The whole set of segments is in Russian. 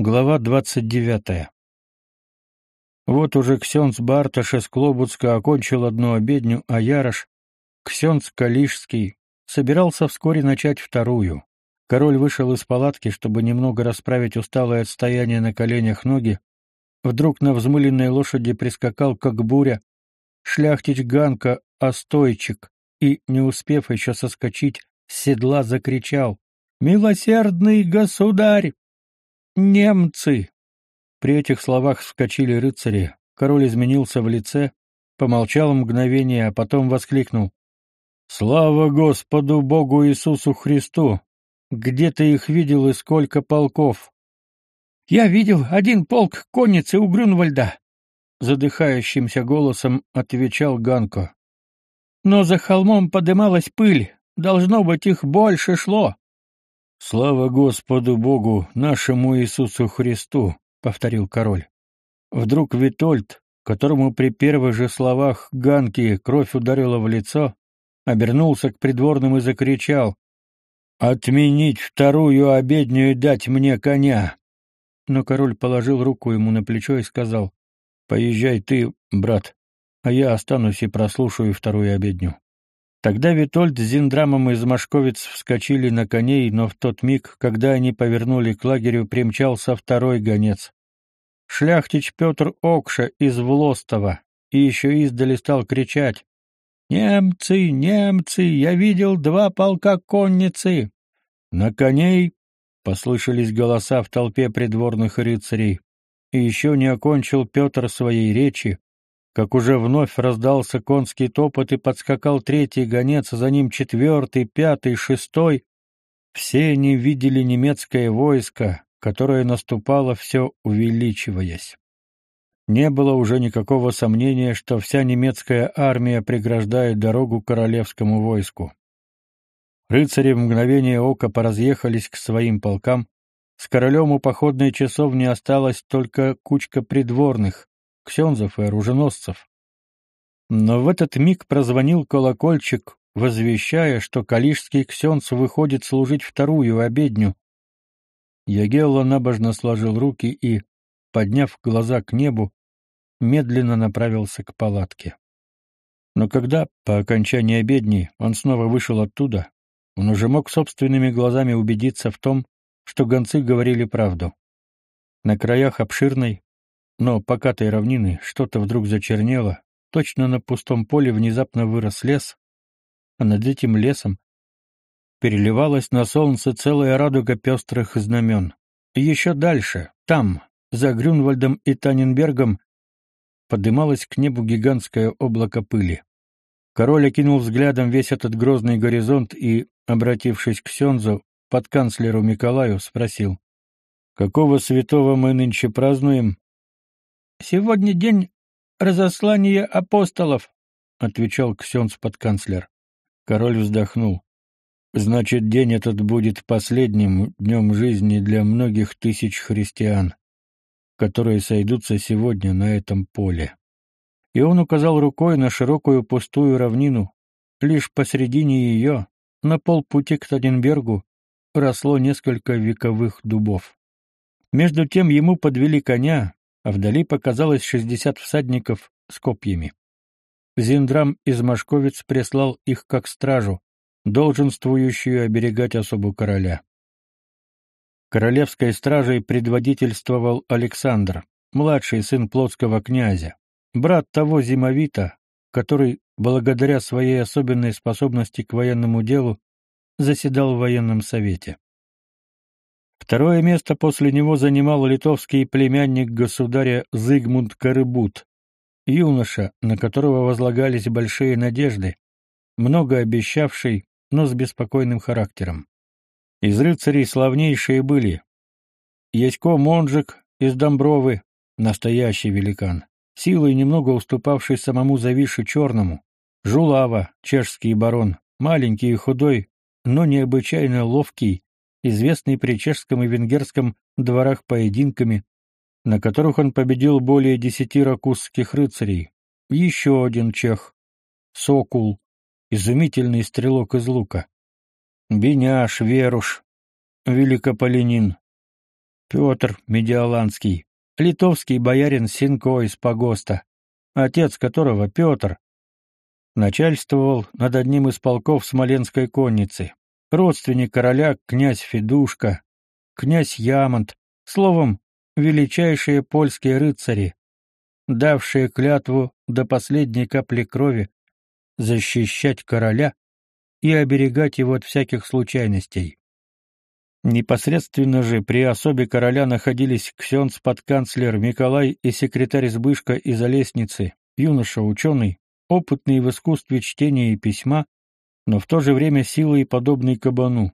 Глава двадцать девятая. Вот уже Ксенц Барташ из Клобуцка окончил одну обедню, а Ярош, Ксенц Калишский, собирался вскоре начать вторую. Король вышел из палатки, чтобы немного расправить усталое отстояние на коленях ноги. Вдруг на взмыленной лошади прискакал, как буря, шляхтич Ганка Остойчик и, не успев еще соскочить, с седла закричал «Милосердный государь! Немцы!» При этих словах вскочили рыцари. Король изменился в лице, помолчал мгновение, а потом воскликнул. «Слава Господу Богу Иисусу Христу! Где ты их видел и сколько полков?» «Я видел один полк конницы у Грюнвальда», — задыхающимся голосом отвечал Ганко. «Но за холмом подымалась пыль, должно быть, их больше шло». Слава Господу Богу, нашему Иисусу Христу, повторил король. Вдруг Витольд, которому при первых же словах Ганки кровь ударила в лицо, обернулся к придворным и закричал: "Отменить вторую обедню и дать мне коня!" Но король положил руку ему на плечо и сказал: "Поезжай ты, брат, а я останусь и прослушаю вторую обедню". Тогда Витольд с Зиндрамом из Машковец вскочили на коней, но в тот миг, когда они повернули к лагерю, примчался второй гонец. Шляхтич Петр Окша из Влостова, и еще издали стал кричать «Немцы, немцы! Я видел два полка конницы!» «На коней!» — послышались голоса в толпе придворных рыцарей. И еще не окончил Петр своей речи, как уже вновь раздался конский топот и подскакал третий гонец, за ним четвертый, пятый, шестой. Все они видели немецкое войско, которое наступало все увеличиваясь. Не было уже никакого сомнения, что вся немецкая армия преграждает дорогу королевскому войску. Рыцари в мгновение ока поразъехались к своим полкам. С королем у походной часовни осталась только кучка придворных, ксензов и оруженосцев. Но в этот миг прозвонил колокольчик, возвещая, что калишский ксенц выходит служить вторую обедню. Ягелла набожно сложил руки и, подняв глаза к небу, медленно направился к палатке. Но когда, по окончании обедни, он снова вышел оттуда, он уже мог собственными глазами убедиться в том, что гонцы говорили правду. На краях обширной, но покатой равнины что-то вдруг зачернело, точно на пустом поле внезапно вырос лес, а над этим лесом переливалась на солнце целая радуга пестрых знамен. И еще дальше, там, за Грюнвальдом и Таненбергом, подымалось к небу гигантское облако пыли. Король окинул взглядом весь этот грозный горизонт и, обратившись к Сензу, под канцлеру Николаю, спросил, «Какого святого мы нынче празднуем?» Сегодня день разослания апостолов, отвечал ксенц подканцлер. Король вздохнул. Значит, день этот будет последним днем жизни для многих тысяч христиан, которые сойдутся сегодня на этом поле. И он указал рукой на широкую пустую равнину. Лишь посредине ее, на полпути к Таденбергу, росло несколько вековых дубов. Между тем ему подвели коня, а вдали показалось шестьдесят всадников с копьями. Зиндрам из Машковец прислал их как стражу, долженствующую оберегать особу короля. Королевской стражей предводительствовал Александр, младший сын плотского князя, брат того Зимовита, который, благодаря своей особенной способности к военному делу, заседал в военном совете. Второе место после него занимал литовский племянник государя Зигмунд Карыбут, юноша, на которого возлагались большие надежды, много обещавший, но с беспокойным характером. Из рыцарей славнейшие были Ясько Монжик из Домбровы, настоящий великан, силой немного уступавший самому Завише Черному, Жулава, чешский барон, маленький и худой, но необычайно ловкий известный при чешском и венгерском дворах поединками, на которых он победил более десяти ракусских рыцарей. Еще один чех — Сокул, изумительный стрелок из лука. Беняш, Веруш, Великополенин. Петр Медиаланский, литовский боярин Синко из Погоста, отец которого Петр начальствовал над одним из полков Смоленской конницы, родственник короля князь Федушка, князь Ямонт, словом, величайшие польские рыцари, давшие клятву до последней капли крови защищать короля и оберегать его от всяких случайностей. Непосредственно же при особе короля находились ксенц-подканцлер Николай и секретарь Збышка из Олесницы, юноша-ученый, опытный в искусстве чтения и письма, но в то же время силой подобный кабану.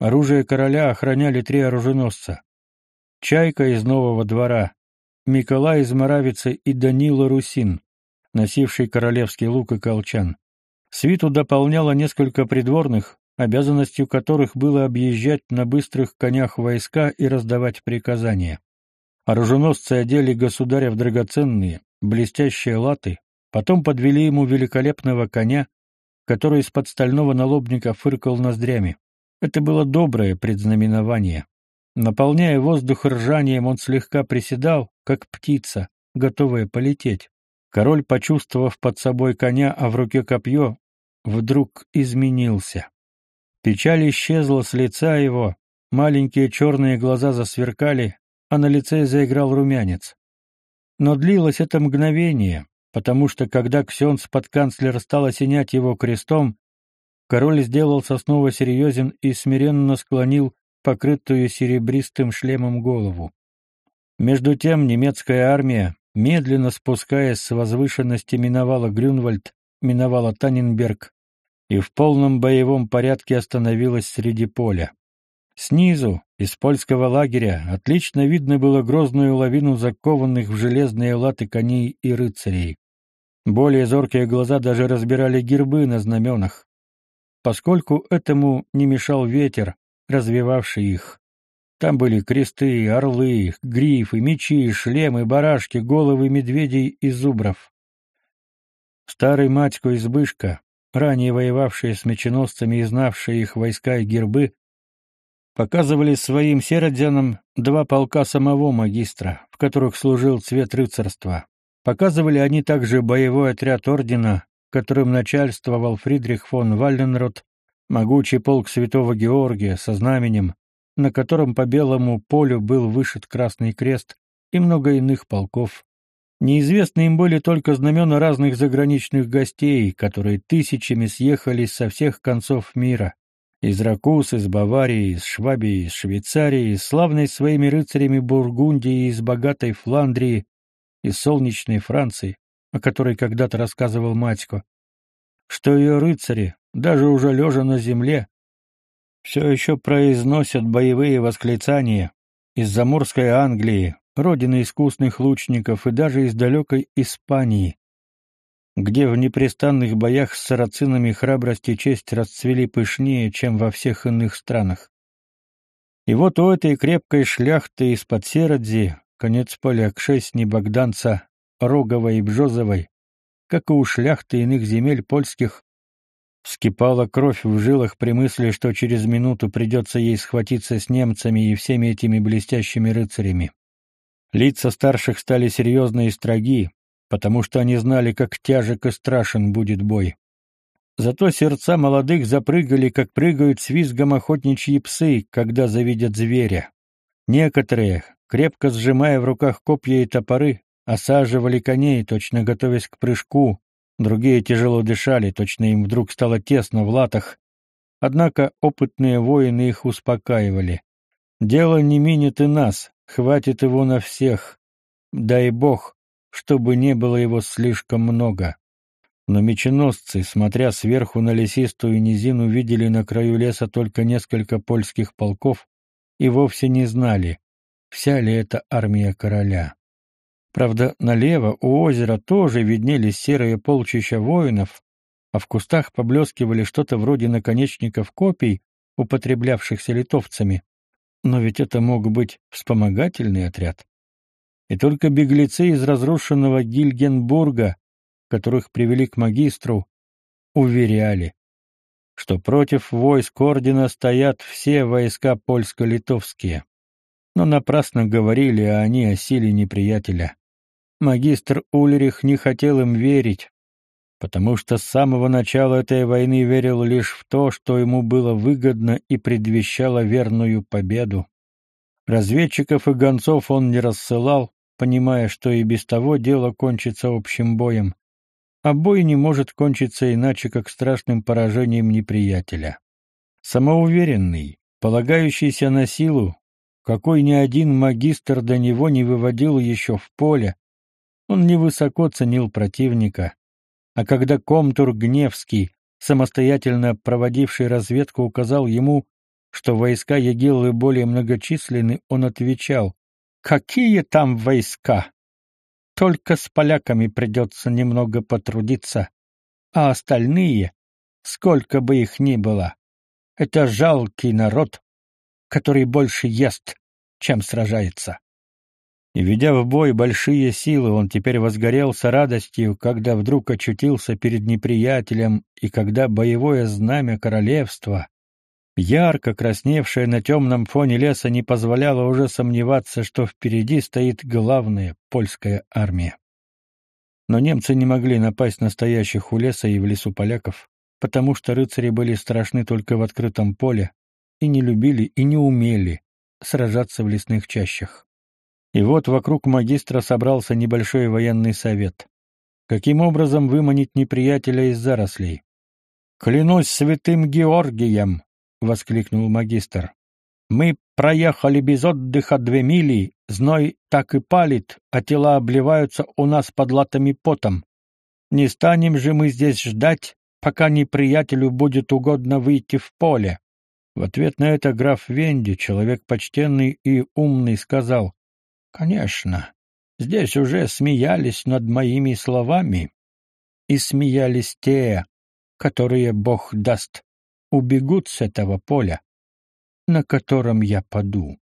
Оружие короля охраняли три оруженосца. Чайка из Нового двора, Николай из Моравицы и Данила Русин, носивший королевский лук и колчан. Свиту дополняло несколько придворных, обязанностью которых было объезжать на быстрых конях войска и раздавать приказания. Оруженосцы одели государя в драгоценные, блестящие латы, потом подвели ему великолепного коня, который из-под стального налобника фыркал ноздрями. Это было доброе предзнаменование. Наполняя воздух ржанием, он слегка приседал, как птица, готовая полететь. Король, почувствовав под собой коня, а в руке копье, вдруг изменился. Печаль исчезла с лица его, маленькие черные глаза засверкали, а на лице заиграл румянец. Но длилось это мгновение, потому что когда ксенц-подканцлер стал осенять его крестом, король сделался снова серьезен и смиренно склонил покрытую серебристым шлемом голову. Между тем немецкая армия, медленно спускаясь с возвышенности, миновала Грюнвальд, миновала Танненберг и в полном боевом порядке остановилась среди поля. Снизу, из польского лагеря, отлично видно было грозную лавину закованных в железные латы коней и рыцарей. Более зоркие глаза даже разбирали гербы на знаменах. Поскольку этому не мешал ветер, развивавший их. Там были кресты, орлы, грифы, мечи, шлемы, барашки, головы медведей и зубров. Старый матько Избышка, ранее воевавшие с меченосцами и знавшие их войска и гербы, показывали своим серодзянам два полка самого магистра, в которых служил цвет рыцарства. Показывали они также боевой отряд ордена, которым начальствовал Фридрих фон Вальленрот могучий полк святого Георгия со знаменем, на котором по белому полю был вышит красный крест, и много иных полков. Неизвестны им были только знамена разных заграничных гостей, которые тысячами съехались со всех концов мира. Из Ракус, из Баварии, из Швабии, из Швейцарии, славной своими рыцарями Бургундии, из богатой Фландрии, из солнечной Франции, о которой когда-то рассказывал Матько, что ее рыцари, даже уже лежа на земле, все еще произносят боевые восклицания из заморской Англии, родины искусных лучников и даже из далекой Испании, где в непрестанных боях с сарацинами храбрость и честь расцвели пышнее, чем во всех иных странах. И вот у этой крепкой шляхты из-под Серодзи, конец поля к шестни Богданца, Роговой и Бжозовой, как и у шляхты иных земель польских, Вскипала кровь в жилах при мысли, что через минуту придется ей схватиться с немцами и всеми этими блестящими рыцарями. Лица старших стали серьезны и строги, потому что они знали, как тяжек и страшен будет бой. Зато сердца молодых запрыгали, как прыгают с визгом охотничьи псы, когда завидят зверя. Некоторые, крепко сжимая в руках копья и топоры, осаживали коней, точно готовясь к прыжку, Другие тяжело дышали, точно им вдруг стало тесно в латах. Однако опытные воины их успокаивали. «Дело не минит и нас, хватит его на всех. Дай бог, чтобы не было его слишком много». Но меченосцы, смотря сверху на лесистую низину, видели на краю леса только несколько польских полков и вовсе не знали, вся ли это армия короля. Правда, налево у озера тоже виднелись серые полчища воинов, а в кустах поблескивали что-то вроде наконечников копий, употреблявшихся литовцами. Но ведь это мог быть вспомогательный отряд. И только беглецы из разрушенного Гильгенбурга, которых привели к магистру, уверяли, что против войск ордена стоят все войска польско-литовские. Но напрасно говорили они о силе неприятеля. Магистр Ульрих не хотел им верить, потому что с самого начала этой войны верил лишь в то, что ему было выгодно и предвещало верную победу. Разведчиков и гонцов он не рассылал, понимая, что и без того дело кончится общим боем. А бой не может кончиться иначе, как страшным поражением неприятеля. Самоуверенный, полагающийся на силу, какой ни один магистр до него не выводил еще в поле, он невысоко ценил противника, а когда комтур Гневский, самостоятельно проводивший разведку, указал ему, что войска Егиллы более многочисленны, он отвечал, «Какие там войска? Только с поляками придется немного потрудиться, а остальные, сколько бы их ни было, это жалкий народ, который больше ест, чем сражается». И ведя в бой большие силы, он теперь возгорелся радостью, когда вдруг очутился перед неприятелем, и когда боевое знамя королевства, ярко красневшее на темном фоне леса, не позволяло уже сомневаться, что впереди стоит главная польская армия. Но немцы не могли напасть на стоящих у леса и в лесу поляков, потому что рыцари были страшны только в открытом поле и не любили и не умели сражаться в лесных чащах. И вот вокруг магистра собрался небольшой военный совет. Каким образом выманить неприятеля из зарослей? «Клянусь святым Георгием!» — воскликнул магистр. «Мы проехали без отдыха две мили, зной так и палит, а тела обливаются у нас под латами потом. Не станем же мы здесь ждать, пока неприятелю будет угодно выйти в поле». В ответ на это граф Венди, человек почтенный и умный, сказал, Конечно, здесь уже смеялись над моими словами, и смеялись те, которые Бог даст, убегут с этого поля, на котором я паду.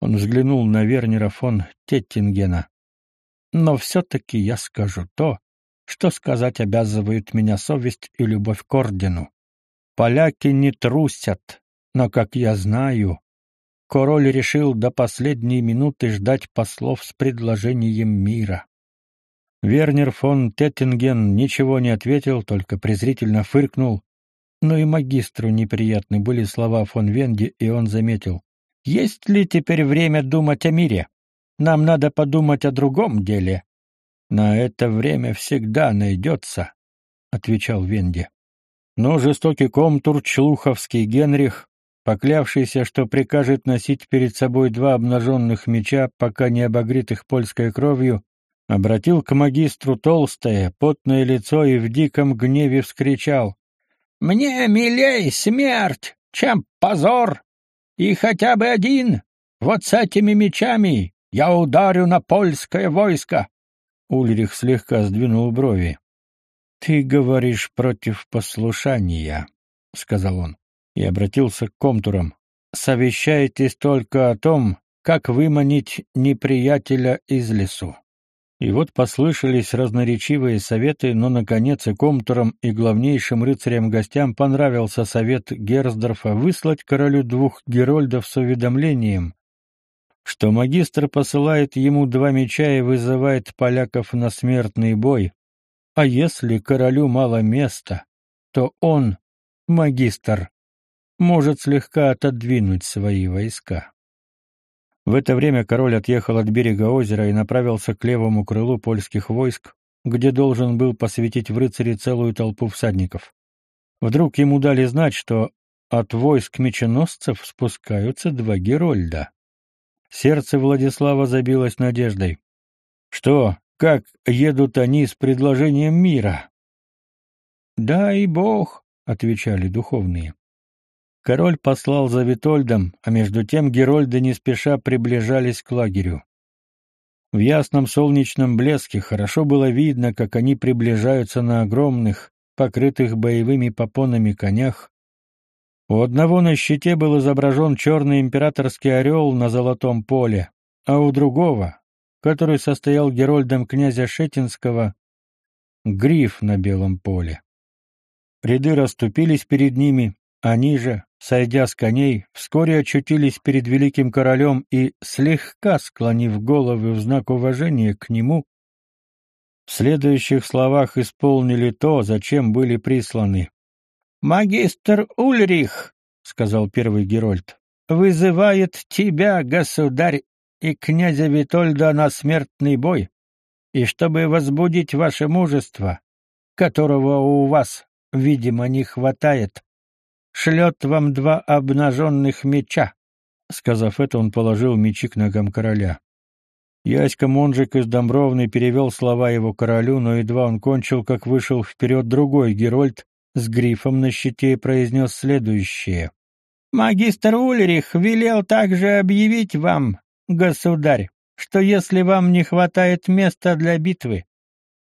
Он взглянул на Вернера фон Теттингена. Но все-таки я скажу то, что сказать обязывают меня совесть и любовь к ордену. Поляки не трусят, но, как я знаю, король решил до последней минуты ждать послов с предложением мира. Вернер фон Теттинген ничего не ответил, только презрительно фыркнул. Но и магистру неприятны были слова фон Венди, и он заметил: "Есть ли теперь время думать о мире? Нам надо подумать о другом деле. На это время всегда найдется», — отвечал Венди. Но жестокий комтур Члуховский Генрих поклявшийся, что прикажет носить перед собой два обнаженных меча, пока не обогретых польской кровью, обратил к магистру толстое, потное лицо и в диком гневе вскричал. «Мне милей смерть, чем позор! И хотя бы один, вот с этими мечами, я ударю на польское войско!» Ульрих слегка сдвинул брови. «Ты говоришь против послушания», — сказал он и обратился к комтурам. «Совещайтесь только о том, как выманить неприятеля из лесу». И вот послышались разноречивые советы, но, наконец, и комтурам, и главнейшим рыцарям-гостям понравился совет Герсдорфа выслать королю двух герольдов с уведомлением, что магистр посылает ему два меча и вызывает поляков на смертный бой, а если королю мало места, то он, магистр, может слегка отодвинуть свои войска. В это время король отъехал от берега озера и направился к левому крылу польских войск, где должен был посвятить в рыцари целую толпу всадников. Вдруг ему дали знать, что от войск меченосцев спускаются два герольда. Сердце Владислава забилось надеждой. Что, как едут они с предложением мира? «Дай Бог», — отвечали духовные. Король послал за Витольдом, а между тем герольды не спеша приближались к лагерю. В ясном солнечном блеске хорошо было видно, как они приближаются на огромных, покрытых боевыми попонами конях. У одного на щите был изображен черный императорский орел на золотом поле, а у другого, который состоял герольдом князя Шетинского, гриф на белом поле. Ряды расступились перед ними, они же, сойдя с коней, вскоре очутились перед великим королем и, слегка склонив головы в знак уважения к нему, в следующих словах исполнили то, зачем были присланы. «Магистр Ульрих», — сказал первый Герольд, — «вызывает тебя, государь, и князя Витольда на смертный бой, и чтобы возбудить ваше мужество, которого у вас, видимо, не хватает, шлет вам два обнаженных меча. Сказав это, он положил мечи к ногам короля. Яська Монжик из Домбровны перевел слова его королю, но едва он кончил, как вышел вперед другой Герольд с грифом на щите и произнес следующее. «Магистр Ульрих велел также объявить вам, государь, что если вам не хватает места для битвы,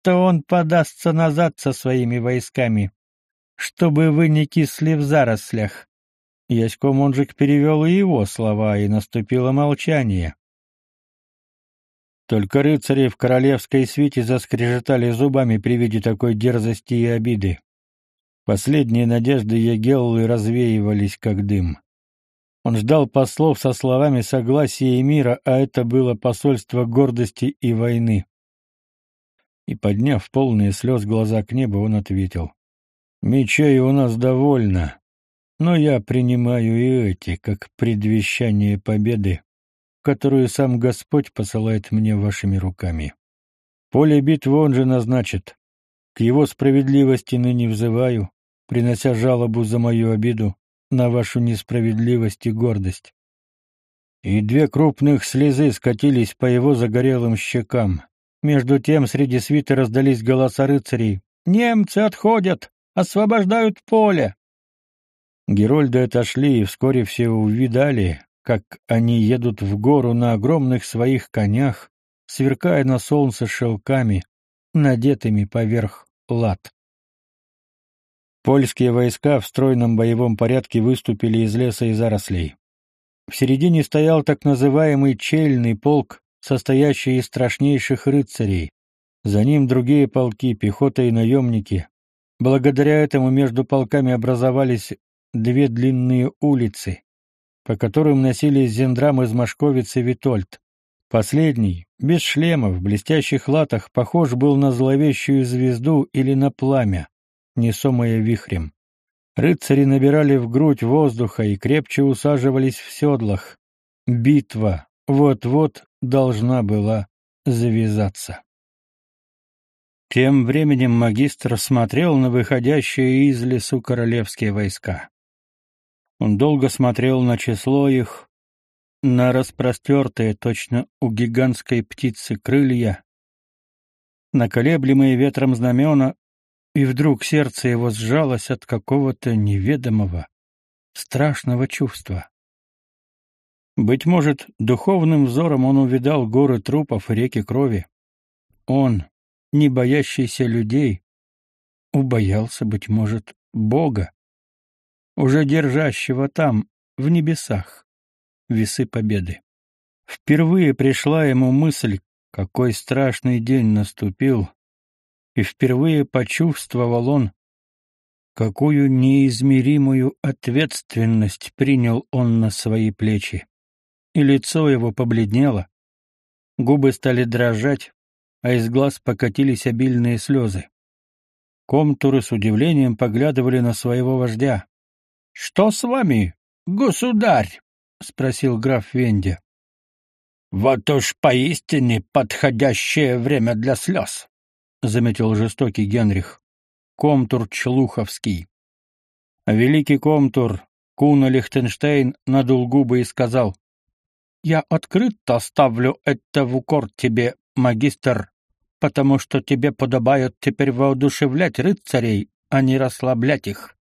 то он подастся назад со своими войсками, чтобы вы не кисли в зарослях. Ясько Монжик перевел и его слова, и наступило молчание. Только рыцари в королевской свите заскрежетали зубами при виде такой дерзости и обиды. Последние надежды Егеллы развеивались, как дым. Он ждал послов со словами согласия и мира, а это было посольство гордости и войны. И, подняв полные слез глаза к небу, он ответил. «Мечей у нас довольно, но я принимаю и эти, как предвещание победы, которую сам Господь посылает мне вашими руками. Поле битвы он же назначит. К его справедливости ныне взываю, принося жалобу за мою обиду, на вашу несправедливость и гордость. И две крупных слезы скатились по его загорелым щекам. Между тем среди свиты раздались голоса рыцарей. «Немцы отходят! Освобождают поле!» Герольды отошли, и вскоре все увидали, как они едут в гору на огромных своих конях, сверкая на солнце шелками, надетыми поверх лад. Польские войска в стройном боевом порядке выступили из леса и зарослей. В середине стоял так называемый чельный полк, состоящий из страшнейших рыцарей. За ним другие полки, пехота и наемники. Благодаря этому между полками образовались две длинные улицы, по которым носились Зендрам из Машковицы Витольд. Последний, без шлема, в блестящих латах, похож был на зловещую звезду или на пламя несомое вихрем. Рыцари набирали в грудь воздуха и крепче усаживались в седлах. Битва вот-вот должна была завязаться. Тем временем магистр смотрел на выходящие из лесу королевские войска. Он долго смотрел на число их, на распростертые точно у гигантской птицы крылья, на колеблемые ветром знамена и вдруг сердце его сжалось от какого-то неведомого, страшного чувства. Быть может, духовным взором он увидал горы трупов и реки крови. Он, не боящийся людей, убоялся, быть может, Бога, уже держащего там, в небесах, весы победы. Впервые пришла ему мысль, какой страшный день наступил, и впервые почувствовал он, какую неизмеримую ответственность принял он на свои плечи. И лицо его побледнело, губы стали дрожать, а из глаз покатились обильные слезы. Комтуры с удивлением поглядывали на своего вождя. — Что с вами, государь? — спросил граф Венди. — Вот уж поистине подходящее время для слез. — заметил жестокий Генрих. «Комтур Челуховский». А великий комтур Куна Лихтенштейн надул губы и сказал, «Я открыто оставлю это в укор тебе, магистр, потому что тебе подобает теперь воодушевлять рыцарей, а не расслаблять их.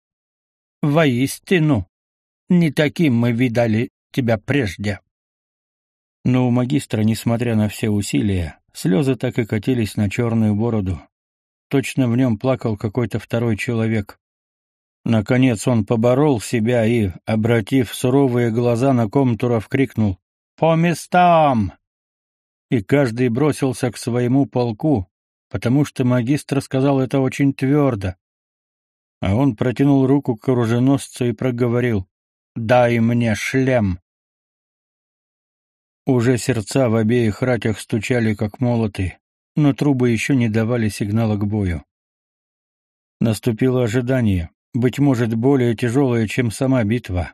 Воистину, не таким мы видали тебя прежде». Но у магистра, несмотря на все усилия, Слезы так и катились на черную бороду. Точно в нем плакал какой-то второй человек. Наконец он поборол себя и, обратив суровые глаза на Комтуров, крикнул «По местам!» И каждый бросился к своему полку, потому что магистр сказал это очень твердо. А он протянул руку к оруженосцу и проговорил дай мне шлем!» Уже сердца в обеих ратях стучали, как молоты, но трубы еще не давали сигнала к бою. Наступило ожидание, быть может, более тяжелое, чем сама битва.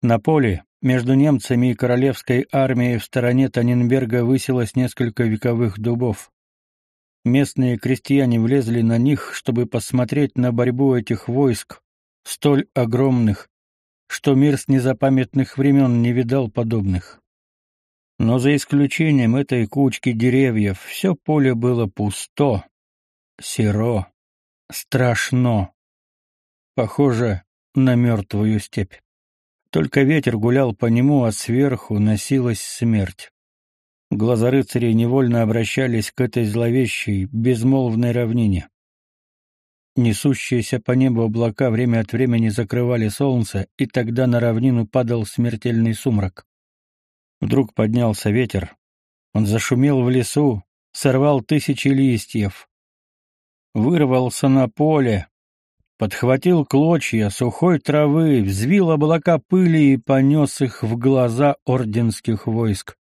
На поле, между немцами и королевской армией в стороне Таненберга высилось несколько вековых дубов. Местные крестьяне влезли на них, чтобы посмотреть на борьбу этих войск, столь огромных, что мир с незапамятных времен не видал подобных. Но за исключением этой кучки деревьев все поле было пусто, серо, страшно, похоже на мертвую степь. Только ветер гулял по нему, а сверху носилась смерть. Глаза рыцарей невольно обращались к этой зловещей, безмолвной равнине. Несущиеся по небу облака время от времени закрывали солнце, и тогда на равнину падал смертельный сумрак. Вдруг поднялся ветер. Он зашумел в лесу, сорвал тысячи листьев. Вырвался на поле, подхватил клочья сухой травы, взвил облака пыли и понес их в глаза орденских войск.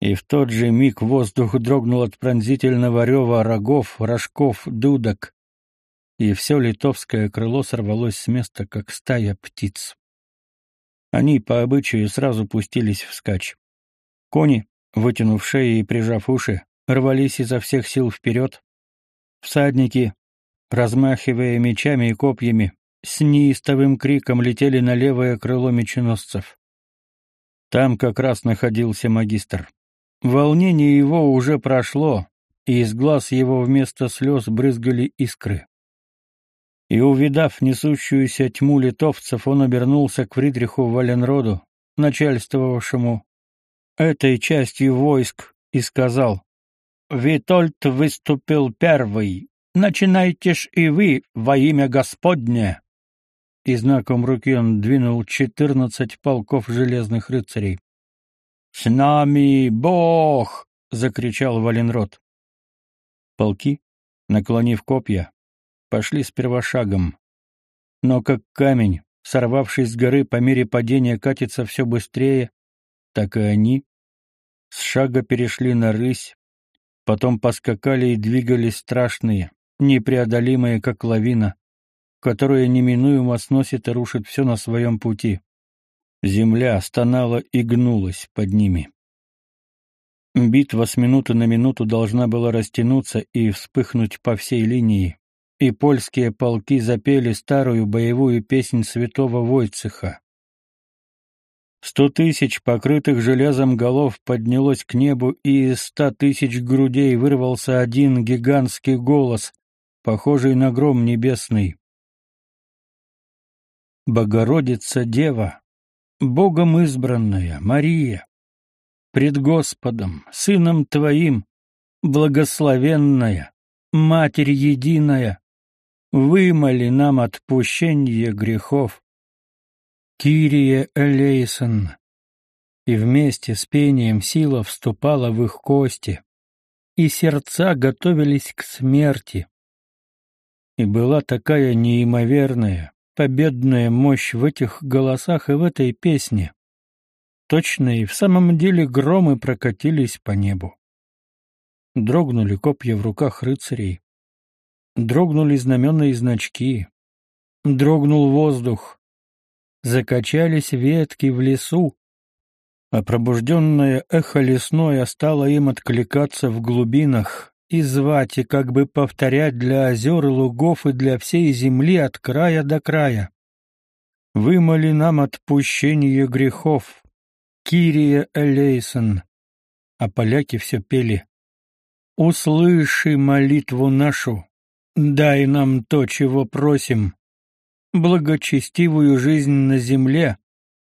И в тот же миг воздух дрогнул от пронзительного рева рогов, рожков, дудок, и все литовское крыло сорвалось с места, как стая птиц. Они по обычаю сразу пустились вскачь. Кони, вытянув шеи и прижав уши, рвались изо всех сил вперед. Всадники, размахивая мечами и копьями, с неистовым криком летели на левое крыло меченосцев. Там как раз находился магистр. Волнение его уже прошло, и из глаз его вместо слез брызгали искры. И, увидав несущуюся тьму литовцев, он обернулся к Фридриху Валенроду, начальствовавшему этой частью войск и сказал, «Витольд выступил первый, начинайте ж и вы во имя Господне!» И знаком руки он двинул четырнадцать полков железных рыцарей. «С нами Бог!» — закричал Валенрод. Полки, наклонив копья, пошли сперва шагом. Но как камень, сорвавшись с горы по мере падения, катится все быстрее, так и они, с шага перешли на рысь, потом поскакали и двигались страшные, непреодолимые, как лавина, которая неминуемо сносит и рушит все на своем пути. Земля стонала и гнулась под ними. Битва с минуты на минуту должна была растянуться и вспыхнуть по всей линии, и польские полки запели старую боевую песнь святого Войцеха. Сто тысяч покрытых железом голов поднялось к небу, и из ста тысяч грудей вырвался один гигантский голос, похожий на гром небесный. Богородица Дева, Богом избранная, Мария, пред Господом, Сыном Твоим, благословенная, Матерь единая, вымоли нам отпущение грехов Кирия Элейсон. И вместе с пением сила вступала в их кости, и сердца готовились к смерти. И была такая неимоверная, победная мощь в этих голосах и в этой песне. Точно и в самом деле громы прокатились по небу. Дрогнули копья в руках рыцарей. Дрогнули знамена и значки. Дрогнул воздух закачались ветки в лесу, а пробужденное эхо лесное стало им откликаться в глубинах и звать, и как бы повторять для озер и лугов и для всей земли от края до края. Вымоли нам отпущение грехов, Кирия Элейсон. А поляки все пели. Услыши молитву нашу, дай нам то, чего просим благочестивую жизнь на земле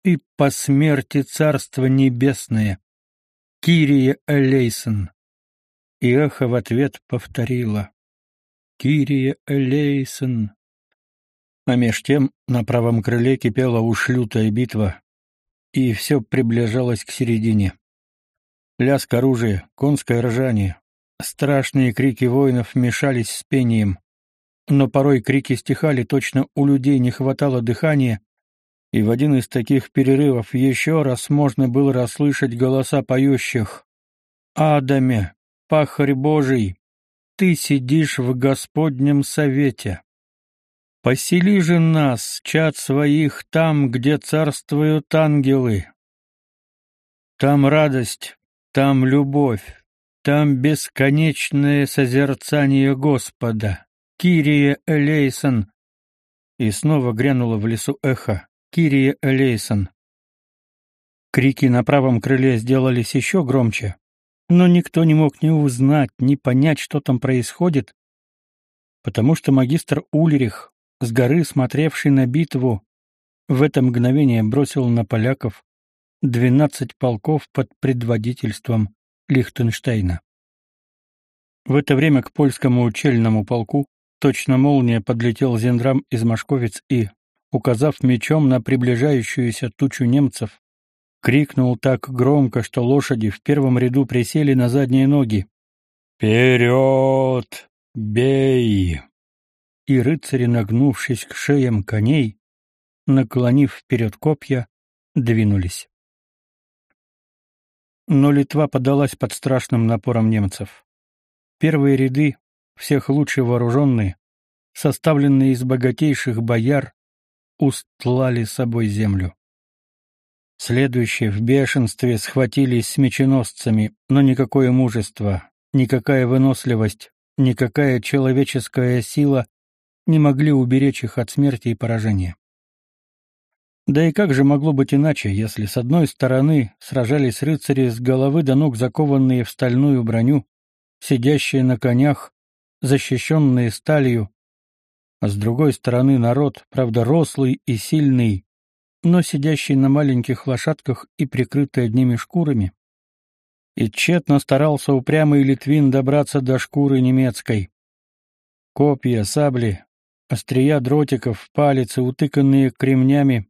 и по смерти Царство Небесное. Кирия Элейсон. И эхо в ответ повторила. Кирия Элейсон. А меж тем на правом крыле кипела уж лютая битва, и все приближалось к середине. Лязг оружия, конское ржание, страшные крики воинов мешались с пением но порой крики стихали, точно у людей не хватало дыхания, и в один из таких перерывов еще раз можно было расслышать голоса поющих «Адаме, пахарь Божий, ты сидишь в Господнем совете. Посели же нас, чад своих, там, где царствуют ангелы. Там радость, там любовь, там бесконечное созерцание Господа. Кирия Элейсон. И снова грянуло в лесу эхо. Кирия Элейсон. Крики на правом крыле сделались еще громче, но никто не мог ни узнать, ни понять, что там происходит, потому что магистр Ульрих, с горы смотревший на битву, в это мгновение бросил на поляков двенадцать полков под предводительством Лихтенштейна. В это время к польскому учельному полку точно молния подлетел Зендрам из Машковец и, указав мечом на приближающуюся тучу немцев, крикнул так громко, что лошади в первом ряду присели на задние ноги. «Вперед! Бей!» И рыцари, нагнувшись к шеям коней, наклонив вперед копья, двинулись. Но Литва подалась под страшным напором немцев. Первые ряды, всех лучше вооруженные, составленные из богатейших бояр, устлали собой землю. Следующие в бешенстве схватились с меченосцами, но никакое мужество, никакая выносливость, никакая человеческая сила не могли уберечь их от смерти и поражения. Да и как же могло быть иначе, если с одной стороны сражались рыцари с головы до ног закованные в стальную броню, сидящие на конях, защищенные сталью, а с другой стороны народ, правда рослый и сильный, но сидящий на маленьких лошадках и прикрытый одними шкурами. И тщетно старался упрямый Литвин добраться до шкуры немецкой. Копья, сабли, острия дротиков, палицы, утыканные кремнями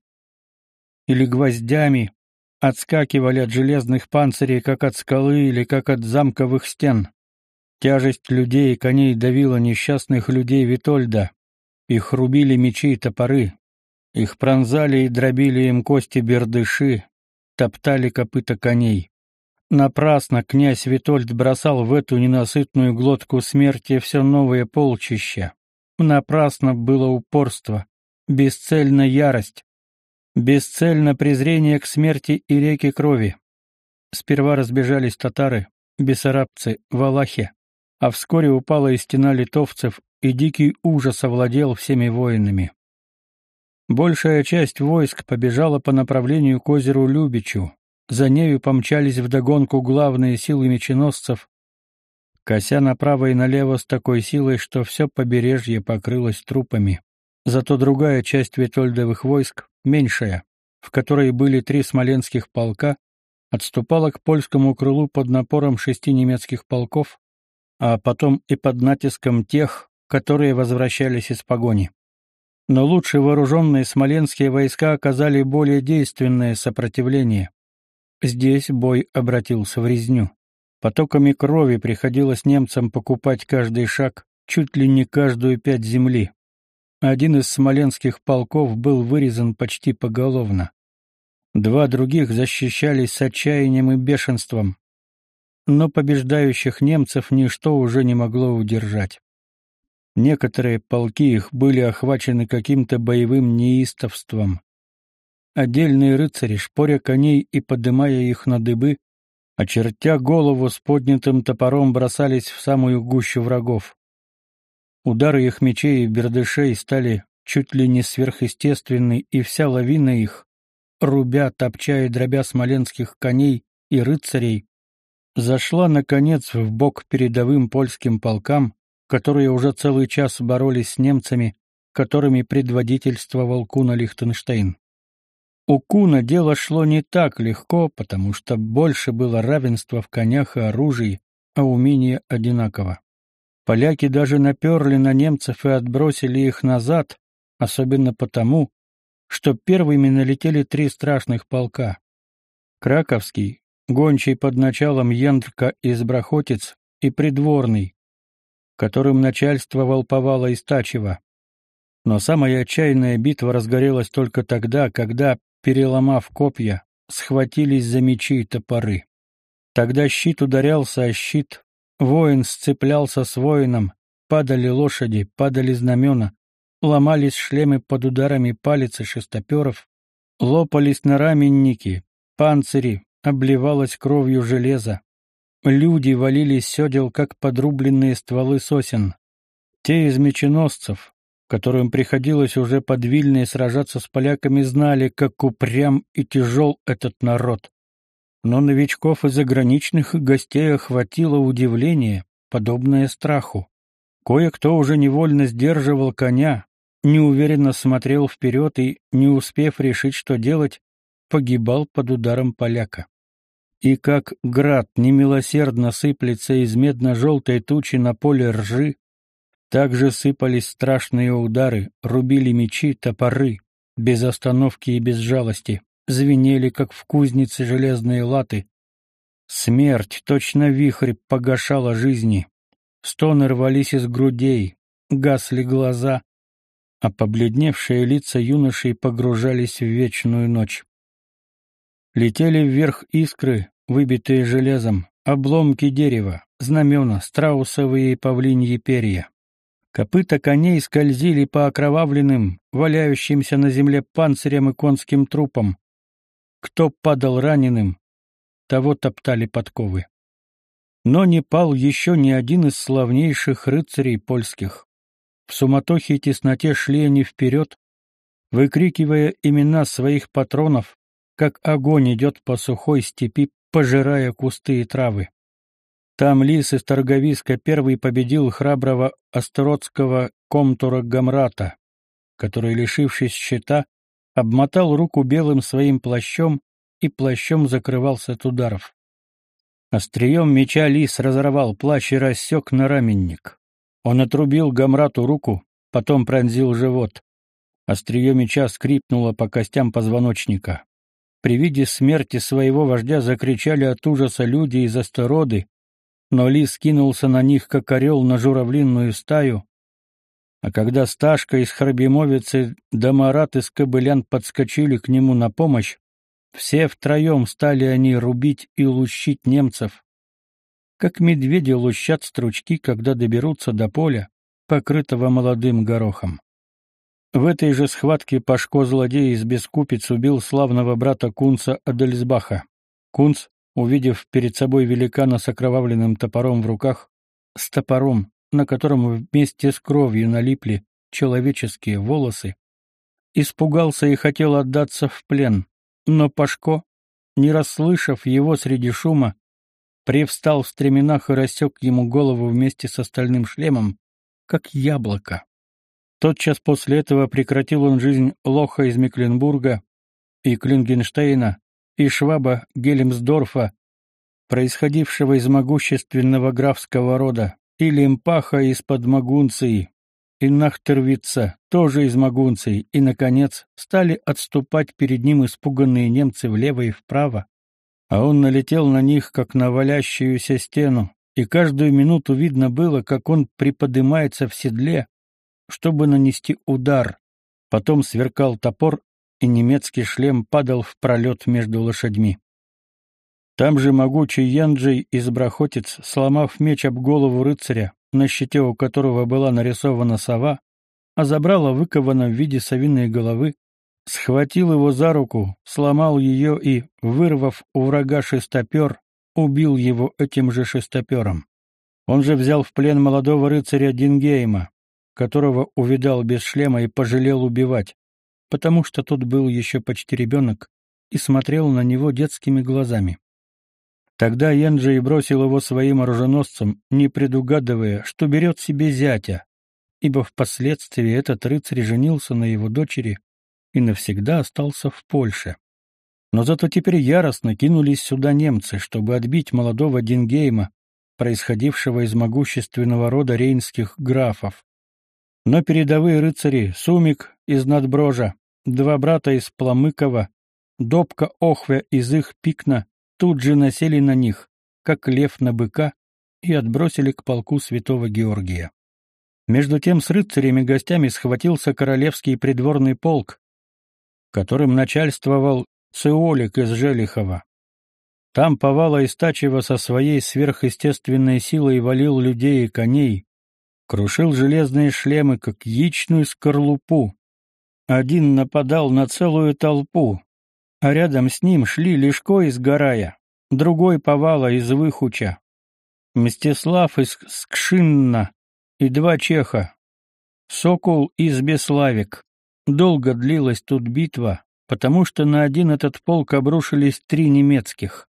или гвоздями, отскакивали от железных панцирей, как от скалы или как от замковых стен. Тяжесть людей и коней давила несчастных людей Витольда. Их рубили мечи и топоры, их пронзали и дробили им кости бердыши, топтали копыта коней. Напрасно князь Витольд бросал в эту ненасытную глотку смерти все новые полчища. Напрасно было упорство, бесцельна ярость, бесцельно презрение к смерти и реке крови. Сперва разбежались татары, бессарабцы, валахи, а вскоре упала и стена литовцев, и дикий ужас овладел всеми воинами. Большая часть войск побежала по направлению к озеру Любичу. За нею помчались вдогонку главные силы меченосцев, кося направо и налево с такой силой, что все побережье покрылось трупами. Зато другая часть Витольдовых войск, меньшая, в которой были три смоленских полка, отступала к польскому крылу под напором шести немецких полков, а потом и под натиском тех, которые возвращались из погони но лучше вооруженные смоленские войска оказали более действенное сопротивление. Здесь бой обратился в резню. Потоками крови приходилось немцам покупать каждый шаг, чуть ли не каждую пять земли. Один из смоленских полков был вырезан почти поголовно. Два других защищались с отчаянием и бешенством. Но побеждающих немцев ничто уже не могло удержать. Некоторые полки их были охвачены каким-то боевым неистовством. Отдельные рыцари, шпоря коней и подымая их на дыбы, очертя голову с поднятым топором, бросались в самую гущу врагов. Удары их мечей и бердышей стали чуть ли не сверхъестественны, и вся лавина их, рубя, топча и дробя смоленских коней и рыцарей, зашла, наконец, в бок передовым польским полкам, которые уже целый час боролись с немцами, которыми предводительствовал Куна Лихтенштейн. У Куна дело шло не так легко, потому что больше было равенства в конях и оружии, а умения одинаково. Поляки даже наперли на немцев и отбросили их назад, особенно потому, что первыми налетели три страшных полка. Краковский, гончий под началом Яндрка из Брахотец и придворный, которым начальствовал Повала Истачева. Но самая отчаянная битва разгорелась только тогда, когда, переломав копья, схватились за мечи и топоры. Тогда щит ударялся о щит, воин сцеплялся с воином, падали лошади, падали знамена, ломались шлемы под ударами палец шестоперов, лопались нараменники, панцири, обливалось кровью железо. Люди валились с седел, как подрубленные стволы сосен. Те из меченосцев, которым приходилось уже под Вильной сражаться с поляками, знали, как упрям и тяжел этот народ. Но новичков и заграничных гостей охватило удивление, подобное страху. Кое-кто уже невольно сдерживал коня, неуверенно смотрел вперед и, не успев решить, что делать, погибал под ударом поляка. И как град немилосердно сыплется из медно-желтой тучи на поле ржи, также сыпались страшные удары, рубили мечи, топоры, без остановки и без жалости, звенели, как в кузнице железные латы. Смерть, точно вихрь, погашала жизни. Стоны рвались из грудей, гасли глаза, а побледневшие лица юношей погружались в вечную ночь. Летели вверх искры, выбитые железом, обломки дерева, знамена, страусовые и павлиньи перья. Копыта коней скользили по окровавленным, валяющимся на земле панцирям и конским трупам. Кто падал раненым, того топтали подковы. Но не пал еще ни один из славнейших рыцарей польских. В суматохе и тесноте шли они вперед, выкрикивая имена своих патронов, как огонь идет по сухой степи, пожирая кусты и травы. Там лис из Торговиска первый победил храброго остродского комтура Гамрата, который, лишившись щита, обмотал руку белым своим плащом и плащом закрывался от ударов. Острием меча лис разорвал плащ и рассек нараменник. Он отрубил Гамрату руку, потом пронзил живот. Острие меча скрипнуло по костям позвоночника. При виде смерти своего вождя закричали от ужаса люди из Астероды, но лис кинулся на них, как орел на журавлинную стаю, а когда Сташка из Харбимовицы да Марат из Кобылян подскочили к нему на помощь, все втроем стали они рубить и лущить немцев, как медведи лущат стручки, когда доберутся до поля, покрытого молодым горохом. В этой же схватке Пашко злодей из Бескупиц убил славного брата Кунца Адельсбаха. Кунц, увидев перед собой великана с окровавленным топором в руках, с топором, на котором вместе с кровью налипли человеческие волосы, испугался и хотел отдаться в плен, но Пашко, не расслышав его среди шума, привстал в стременах и рассек ему голову вместе с остальным шлемом, как яблоко. Тотчас после этого прекратил он жизнь Лоха из Мекленбурга и Клингенштейна и Шваба Гелемсдорфа, происходившего из могущественного графского рода, и Лемпаха из-под Магунции, и Нахтервица, тоже из Магунции, и, наконец, стали отступать перед ним испуганные немцы влево и вправо, а он налетел на них, как на валящуюся стену, и каждую минуту видно было, как он приподнимается в седле, чтобы нанести удар. Потом сверкал топор, и немецкий шлем падал в пролет между лошадьми. Там же могучий Янджей из Брахотец, сломав меч об голову рыцаря, на щите у которого была нарисована сова, а забрала выкована в виде совиной головы, схватил его за руку, сломал ее и, вырвав у врага шестопер, убил его этим же шестопером. Он же взял в плен молодого рыцаря Дингейма, которого увидал без шлема и пожалел убивать, потому что тот был еще почти ребенок и смотрел на него детскими глазами. Тогда Янджей бросил его своим оруженосцам, не предугадывая, что берет себе зятя, ибо впоследствии этот рыцарь женился на его дочери и навсегда остался в Польше. Но зато теперь яростно кинулись сюда немцы, чтобы отбить молодого Дингейма, происходившего из могущественного рода рейнских графов. Но передовые рыцари Сумик из Надброжа, два брата из Пламыкова, Добка Охвя из их Пикна тут же насели на них, как лев на быка, и отбросили к полку святого Георгия. Между тем с рыцарями-гостями схватился королевский придворный полк, которым начальствовал Циолик из Желихова. Там Повала Истачева со своей сверхъестественной силой валил людей и коней, крушил железные шлемы, как яичную скорлупу. Один нападал на целую толпу, а рядом с ним шли Лешко из Гарая, другой Повала из Выхуча, Мстислав из Скшинна и два чеха, Сокол из Беславик. Долго длилась тут битва, потому что на один этот полк обрушились три немецких.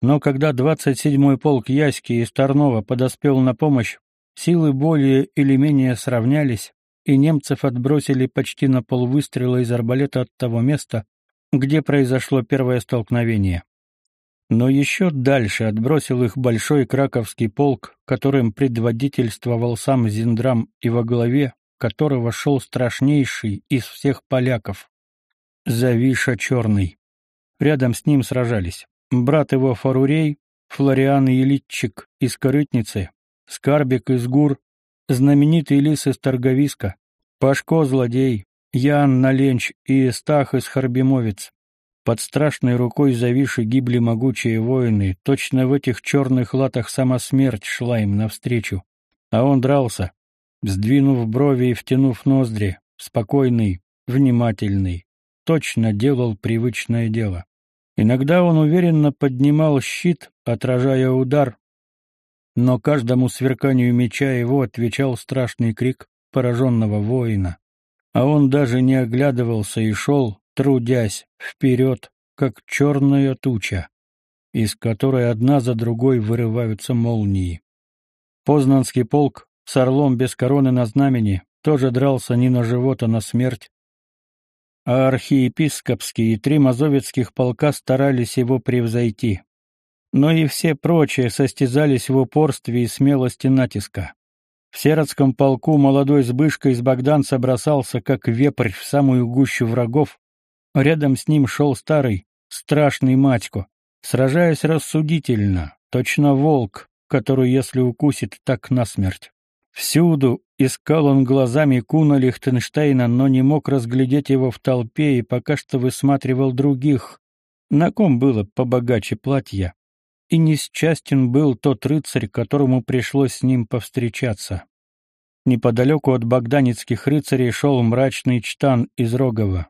Но когда 27-й полк Яськи из Тарнова подоспел на помощь, силы более или менее сравнялись, и немцев отбросили почти на полвыстрела из арбалета от того места, где произошло первое столкновение. Но еще дальше отбросил их большой краковский полк, которым предводительствовал сам Зиндрам и во главе которого шел страшнейший из всех поляков — Завиша Черный. Рядом с ним сражались брат его Фарурей, Флориан Елитчик из Корытницы, Скарбик из Гур, знаменитый лис из Торговиска, Пашко Злодей, Ян Наленч и Стах из Харбимовец. Под страшной рукой Завиши гибли могучие воины, точно в этих черных латах сама смерть шла им навстречу. А он дрался, сдвинув брови и втянув ноздри, спокойный, внимательный, точно делал привычное дело. Иногда он уверенно поднимал щит, отражая удар, но каждому сверканию меча его отвечал страшный крик пораженного воина, а он даже не оглядывался и шел, трудясь, вперед, как черная туча, из которой одна за другой вырываются молнии. Познанский полк с орлом без короны на знамени тоже дрался не на живот, а на смерть. А архиепископские и три мазовецких полка старались его превзойти. Но и все прочие состязались в упорстве и смелости натиска. В Серодском полку молодой Збышка из Богданца бросался, как вепрь, в самую гущу врагов, Рядом с ним шел старый, страшный матько, сражаясь рассудительно, точно волк, который, если укусит, так насмерть. Всюду искал он глазами Куна Лихтенштейна, но не мог разглядеть его в толпе и пока что высматривал других, на ком было побогаче платья. И несчастен был тот рыцарь, которому пришлось с ним повстречаться. Неподалеку от богданецких рыцарей шел мрачный чтан из Рогова.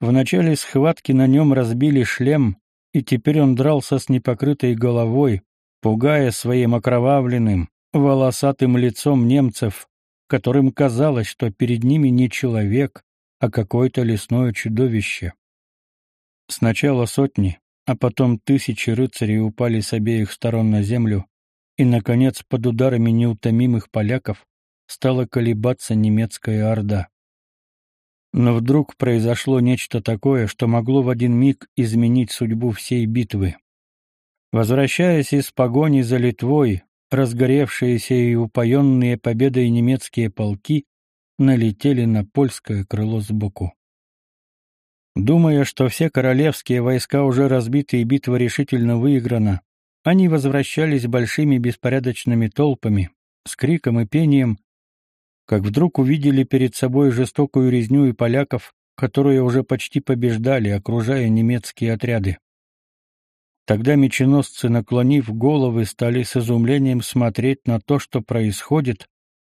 В начале схватки на нем разбили шлем, и теперь он дрался с непокрытой головой, пугая своим окровавленным, волосатым лицом немцев, которым казалось, что перед ними не человек, а какое-то лесное чудовище. Сначала сотни, а потом тысячи рыцарей упали с обеих сторон на землю, и, наконец, под ударами неутомимых поляков стала колебаться немецкая орда. Но вдруг произошло нечто такое, что могло в один миг изменить судьбу всей битвы. Возвращаясь из погони за Литвой, разгоревшиеся и упоенные победой немецкие полки налетели на польское крыло сбоку. Думая, что все королевские войска уже разбиты и битва решительно выиграна, они возвращались большими беспорядочными толпами, с криком и пением, как вдруг увидели перед собой жестокую резню и поляков, которые уже почти побеждали, окружая немецкие отряды. Тогда меченосцы, наклонив головы, стали с изумлением смотреть на то, что происходит,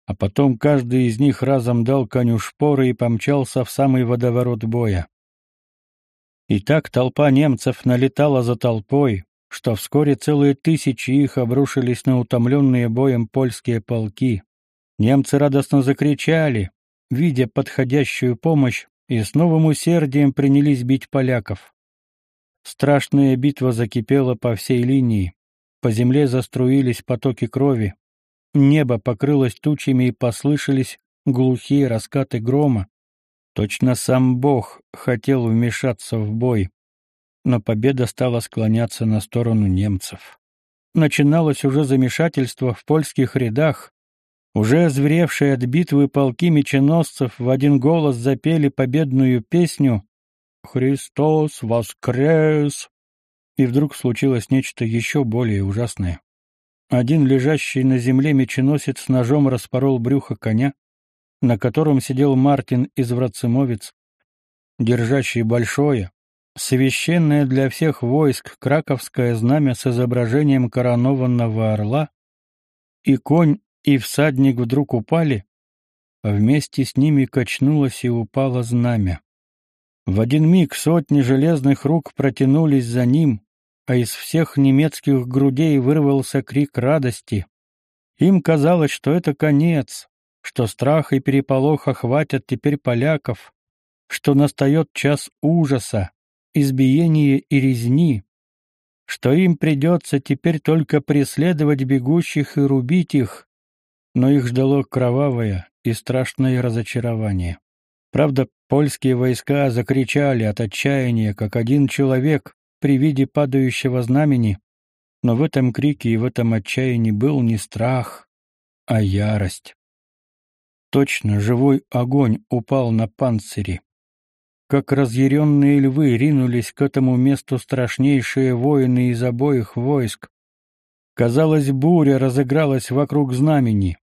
а потом каждый из них разом дал коню шпоры и помчался в самый водоворот боя. И так толпа немцев налетала за толпой, что вскоре целые тысячи их обрушились на утомленные боем польские полки. Немцы радостно закричали, видя подходящую помощь, и с новым усердием принялись бить поляков. Страшная битва закипела по всей линии. По земле заструились потоки крови. Небо покрылось тучами и послышались глухие раскаты грома. Точно сам Бог хотел вмешаться в бой. Но победа стала склоняться на сторону немцев. Начиналось уже замешательство в польских рядах, уже озверевшие от битвы полки меченосцев в один голос запели победную песню «Христос воскрес!» И вдруг случилось нечто еще более ужасное. Один лежащий на земле меченосец ножом распорол брюхо коня, на котором сидел Мартин из Врацимовец, держащий большое, священное для всех войск краковское знамя с изображением коронованного орла, и конь, и всадник вдруг упали, а вместе с ними качнулось и упало знамя. В один миг сотни железных рук протянулись за ним, а из всех немецких грудей вырвался крик радости. Им казалось, что это конец, что страх и переполох охватят теперь поляков, что настает час ужаса, избиения и резни, что им придется теперь только преследовать бегущих и рубить их, но их ждало кровавое и страшное разочарование. Правда, польские войска закричали от отчаяния, как один человек при виде падающего знамени, но в этом крике и в этом отчаянии был не страх, а ярость. Точно живой огонь упал на панцири. Как разъяренные львы ринулись к этому месту страшнейшие воины из обоих войск. Казалось, буря разыгралась вокруг знамени.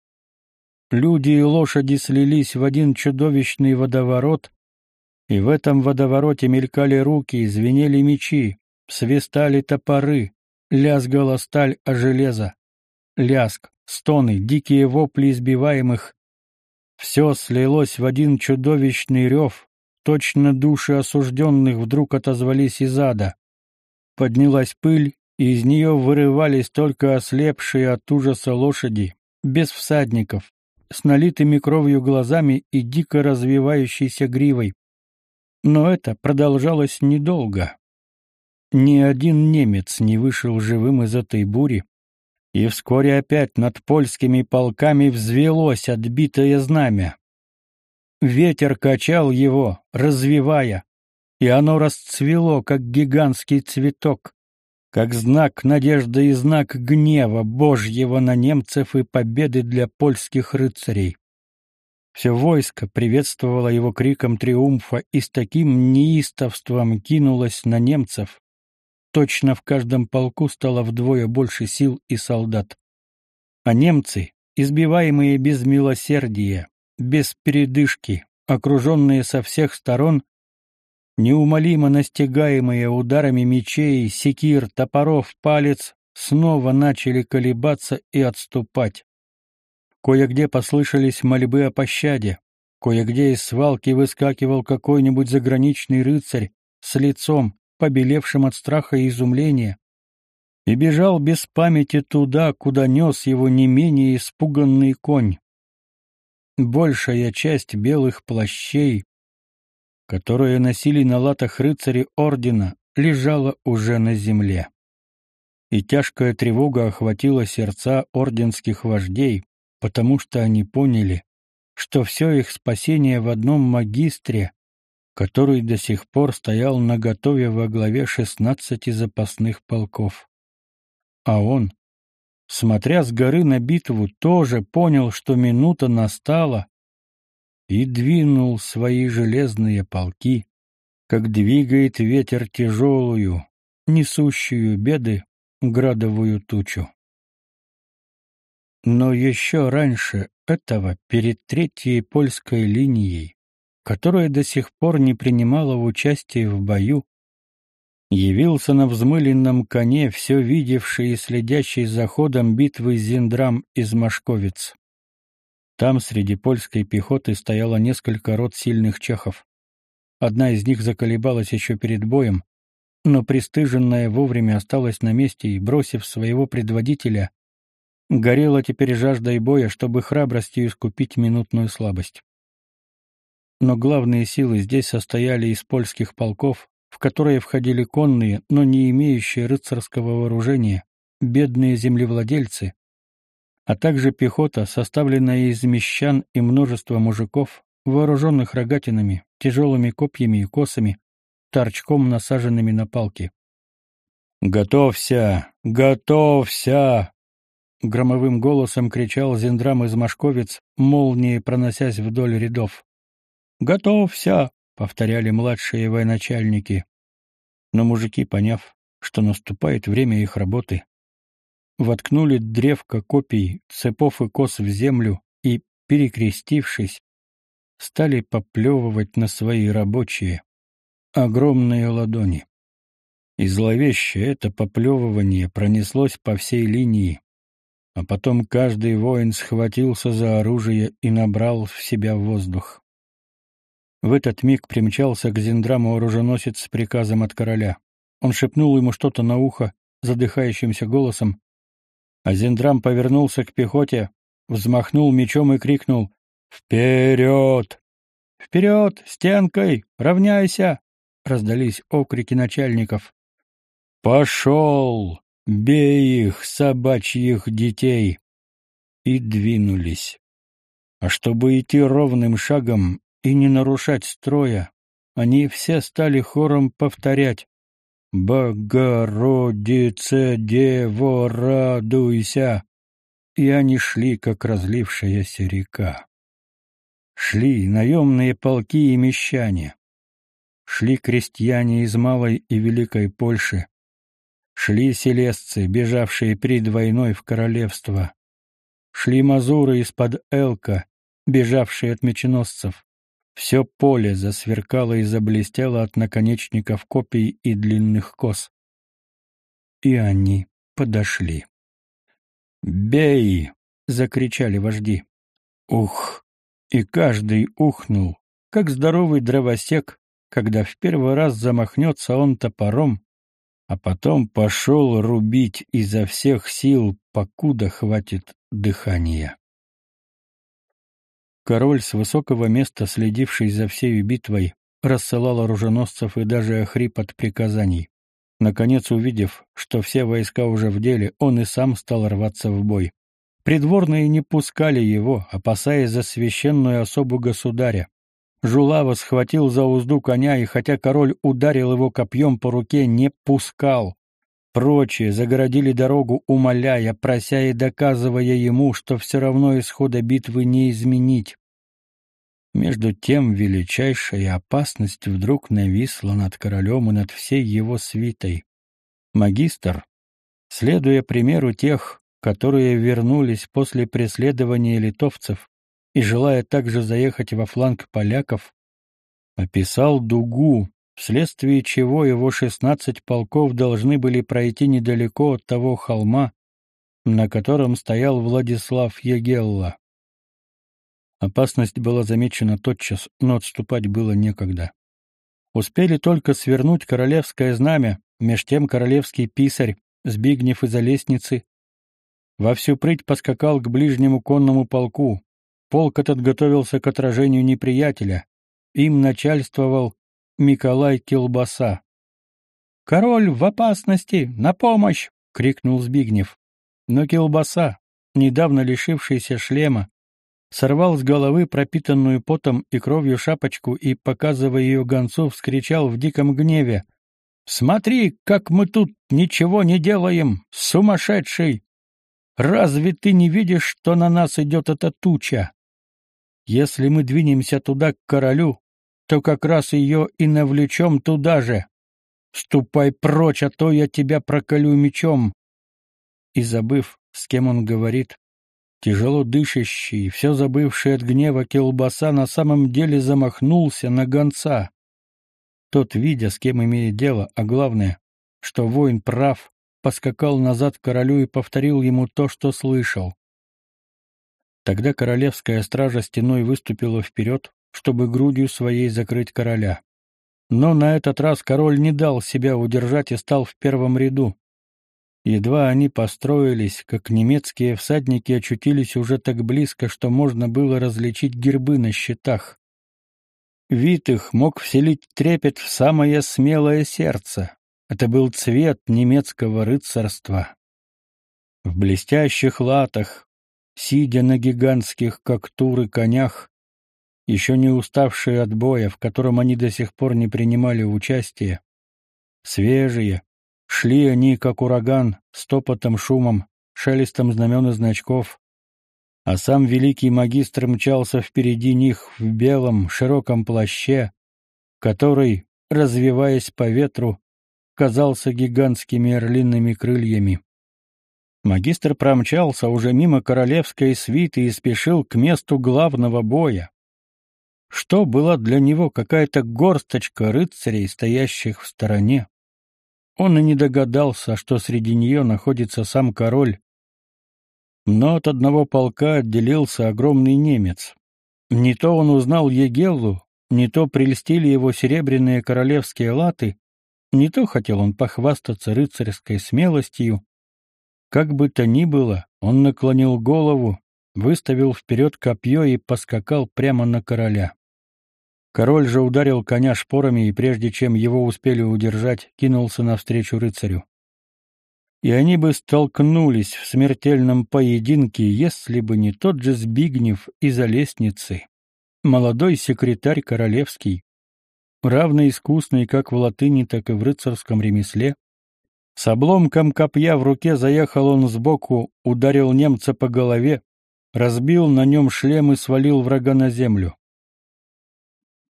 Люди и лошади слились в один чудовищный водоворот, и в этом водовороте мелькали руки, звенели мечи, свистали топоры, лязгала сталь о железо. Лязг, стоны, дикие вопли избиваемых. Все слилось в один чудовищный рев, точно души осужденных вдруг отозвались из ада. Поднялась пыль, и из нее вырывались только ослепшие от ужаса лошади, без всадников, с налитыми кровью глазами и дико развивающейся гривой. Но это продолжалось недолго. Ни один немец не вышел живым из этой бури, и вскоре опять над польскими полками взвелось отбитое знамя. Ветер качал его, развивая, и оно расцвело, как гигантский цветок, как знак надежды и знак гнева Божьего на немцев и победы для польских рыцарей. Все войско приветствовало его криком триумфа и с таким неистовством кинулось на немцев. Точно в каждом полку стало вдвое больше сил и солдат. А немцы, избиваемые без милосердия, без передышки, окруженные со всех сторон, неумолимо настигаемые ударами мечей, секир, топоров, палец, снова начали колебаться и отступать. Кое-где послышались мольбы о пощаде, кое-где из свалки выскакивал какой-нибудь заграничный рыцарь с лицом, побелевшим от страха и изумления, и бежал без памяти туда, куда нес его не менее испуганный конь. Большая часть белых плащей, которые носили на латах рыцари ордена, лежала уже на земле. И тяжкая тревога охватила сердца орденских вождей, потому что они поняли, что все их спасение в одном магистре, который до сих пор стоял наготове во главе шестнадцати запасных полков. А он, смотря с горы на битву, тоже понял, что минута настала, и двинул свои железные полки, как двигает ветер тяжелую, несущую беды, градовую тучу. Но еще раньше этого, перед третьей польской линией, которая до сих пор не принимала участия в бою, явился на взмыленном коне все видевший и следящий за ходом битвы Зиндрам из Машковиц. Там среди польской пехоты стояло несколько рот сильных чехов. Одна из них заколебалась еще перед боем, но пристыженная вовремя осталась на месте и, бросив своего предводителя, горела теперь жаждой боя, чтобы храбростью искупить минутную слабость. Но главные силы здесь состояли из польских полков, в которые входили конные, но не имеющие рыцарского вооружения, бедные землевладельцы, а также пехота, составленная из мещан и множества мужиков, вооруженных рогатинами, тяжелыми копьями и косами, торчком насаженными на палки. «Готовься! Готовься!» Громовым голосом кричал Зендрам из Машковец, молнией проносясь вдоль рядов. «Готовься!» — повторяли младшие военачальники. Но мужики, поняв, что наступает время их работы, воткнули древко копий, цепов и кос в землю и, перекрестившись, стали поплевывать на свои рабочие огромные ладони. И зловеще это поплевывание пронеслось по всей линии, а потом каждый воин схватился за оружие и набрал в себя воздух. В этот миг примчался к Зиндраму оруженосец с приказом от короля. Он шепнул ему что-то на ухо задыхающимся голосом, а Зиндрам повернулся к пехоте, взмахнул мечом и крикнул «Вперед!» «Вперед! Стенкой! Равняйся!» — раздались окрики начальников. «Пошел! Бей их, собачьих детей!» И двинулись. А чтобы идти ровным шагом и не нарушать строя, они все стали хором повторять «Богородице, Дево, радуйся!» И они шли, как разлившаяся река. Шли наемные полки и мещане. Шли крестьяне из Малой и Великой Польши. Шли селесцы, бежавшие перед войной в королевство. Шли мазуры из-под Элка, бежавшие от меченосцев. Все поле засверкало и заблестело от наконечников копий и длинных кос. И они подошли. «Бей!» — закричали вожди. Ух! И каждый ухнул, как здоровый дровосек, когда в первый раз замахнется он топором, а потом пошел рубить изо всех сил, покуда хватит дыхания. Король с высокого места, следивший за всей битвой, рассылал оруженосцев и даже охрип от приказаний. Наконец, увидев, что все войска уже в деле, он и сам стал рваться в бой. Придворные не пускали его, опасаясь за священную особу государя. Жулава схватил за узду коня, и хотя король ударил его копьем по руке, не пускал. Прочие загородили дорогу, умоляя, прося и доказывая ему, что все равно исхода битвы не изменить. Между тем величайшая опасность вдруг нависла над королем и над всей его свитой. Магистр, следуя примеру тех, которые вернулись после преследования литовцев и желая также заехать во фланг поляков, описал дугу, вследствие чего его шестнадцать полков должны были пройти недалеко от того холма, на котором стоял Владислав Егелла. Опасность была замечена тотчас, но отступать было некогда. Успели только свернуть королевское знамя, меж тем королевский писарь, Збигнев из-за лестницы, во всю прыть поскакал к ближнему конному полку. Полк этот готовился к отражению неприятеля. Им начальствовал Миколай Килбаса. «Король в опасности! На помощь!» — крикнул Збигнев. Но Килбаса, недавно лишившийся шлема, сорвал с головы пропитанную потом и кровью шапочку и, показывая ее гонцу, вскричал в диком гневе. «Смотри, как мы тут ничего не делаем, сумасшедший! Разве ты не видишь, что на нас идет эта туча? Если мы двинемся туда к королю, то как раз ее и навлечем туда же. Ступай прочь, а то я тебя проколю мечом. И забыв, с кем он говорит, тяжело дышащий, все забывший от гнева Келбаса на самом деле замахнулся на гонца. Тот, видя, с кем имеет дело, а главное, что воин прав, поскакал назад к королю и повторил ему то, что слышал. Тогда королевская стража стеной выступила вперед, чтобы грудью своей закрыть короля. Но на этот раз король не дал себя удержать и стал в первом ряду. Едва они построились, как немецкие всадники очутились уже так близко, что можно было различить гербы на щитах. Вид их мог вселить трепет в самое смелое сердце. Это был цвет немецкого рыцарства. В блестящих латах, сидя на гигантских как туры конях, еще не уставшие от боя, в котором они до сих пор не принимали участия, свежие, шли они, как ураган, с топотом, шумом, шелестом знамен и значков, а сам великий магистр мчался впереди них в белом широком плаще, который, развиваясь по ветру, казался гигантскими орлиными крыльями. Магистр промчался уже мимо королевской свиты и спешил к месту главного боя. Что была для него какая-то горсточка рыцарей, стоящих в стороне? Он и не догадался, что среди нее находится сам король. Но от одного полка отделился огромный немец. Не то он узнал Егеллу, не то прельстили его серебряные королевские латы, не то хотел он похвастаться рыцарской смелостью. Как бы то ни было, он наклонил голову, выставил вперед копье и поскакал прямо на короля. Король же ударил коня шпорами и, прежде чем его успели удержать, кинулся навстречу рыцарю. И они бы столкнулись в смертельном поединке, если бы не тот же Збигнев из-за лестницы, молодой секретарь королевский, равно искусный как в латыни, так и в рыцарском ремесле. С обломком копья в руке заехал он сбоку, ударил немца по голове, разбил на нем шлем и свалил врага на землю.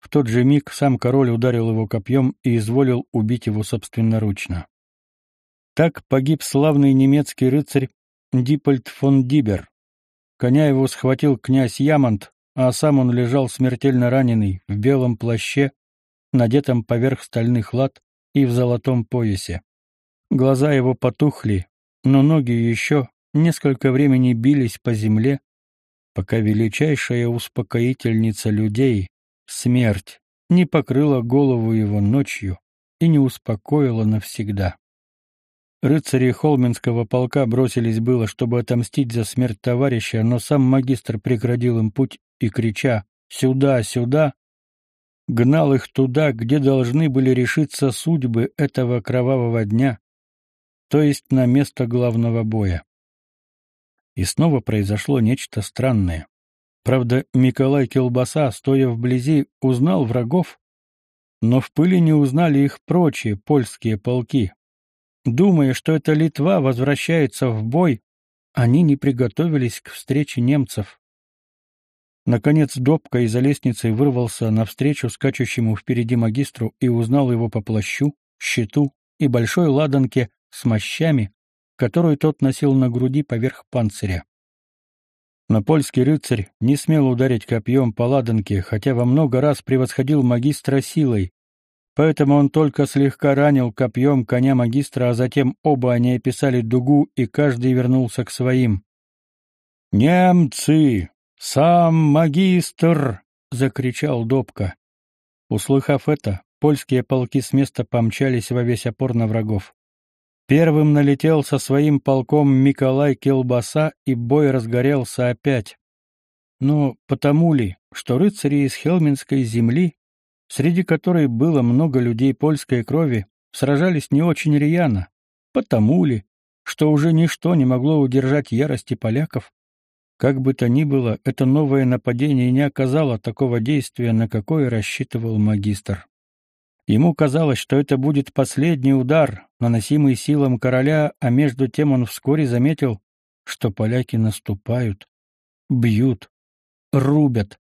В тот же миг сам король ударил его копьем и изволил убить его собственноручно. Так погиб славный немецкий рыцарь Диппольд фон Дибер. Коня его схватил князь Ямонт, а сам он лежал смертельно раненый, в белом плаще, надетом поверх стальных лад и в золотом поясе. Глаза его потухли, но ноги еще несколько времени бились по земле, пока величайшая успокоительница людей, смерть, не покрыла голову его ночью и не успокоила навсегда. Рыцари Холменского полка бросились было, чтобы отомстить за смерть товарища, но сам магистр преградил им путь и, крича «Сюда, сюда!», гнал их туда, где должны были решиться судьбы этого кровавого дня, то есть на место главного боя. И снова произошло нечто странное. Правда, Николай Келбаса, стоя вблизи, узнал врагов, но в пыли не узнали их прочие польские полки. Думая, что это Литва возвращается в бой, они не приготовились к встрече немцев. Наконец Добка из-за лестницы вырвался навстречу скачущему впереди магистру и узнал его по плащу, щиту и большой ладанке с мощами, которую тот носил на груди поверх панциря. Но польский рыцарь не смел ударить копьем по ладанке, хотя во много раз превосходил магистра силой, поэтому он только слегка ранил копьем коня магистра, а затем оба они описали дугу, и каждый вернулся к своим. «Немцы!» «Сам магистр!» — закричал Добка. Услыхав это, польские полки с места помчались во весь опор на врагов. Первым налетел со своим полком Миколай Келбаса, и бой разгорелся опять. Но потому ли, что рыцари из Хелминской земли, среди которой было много людей польской крови, сражались не очень рьяно? Потому ли, что уже ничто не могло удержать ярости поляков? Как бы то ни было, это новое нападение не оказало такого действия, на какое рассчитывал магистр. Ему казалось, что это будет последний удар, наносимый силам короля, а между тем он вскоре заметил, что поляки наступают, бьют, рубят,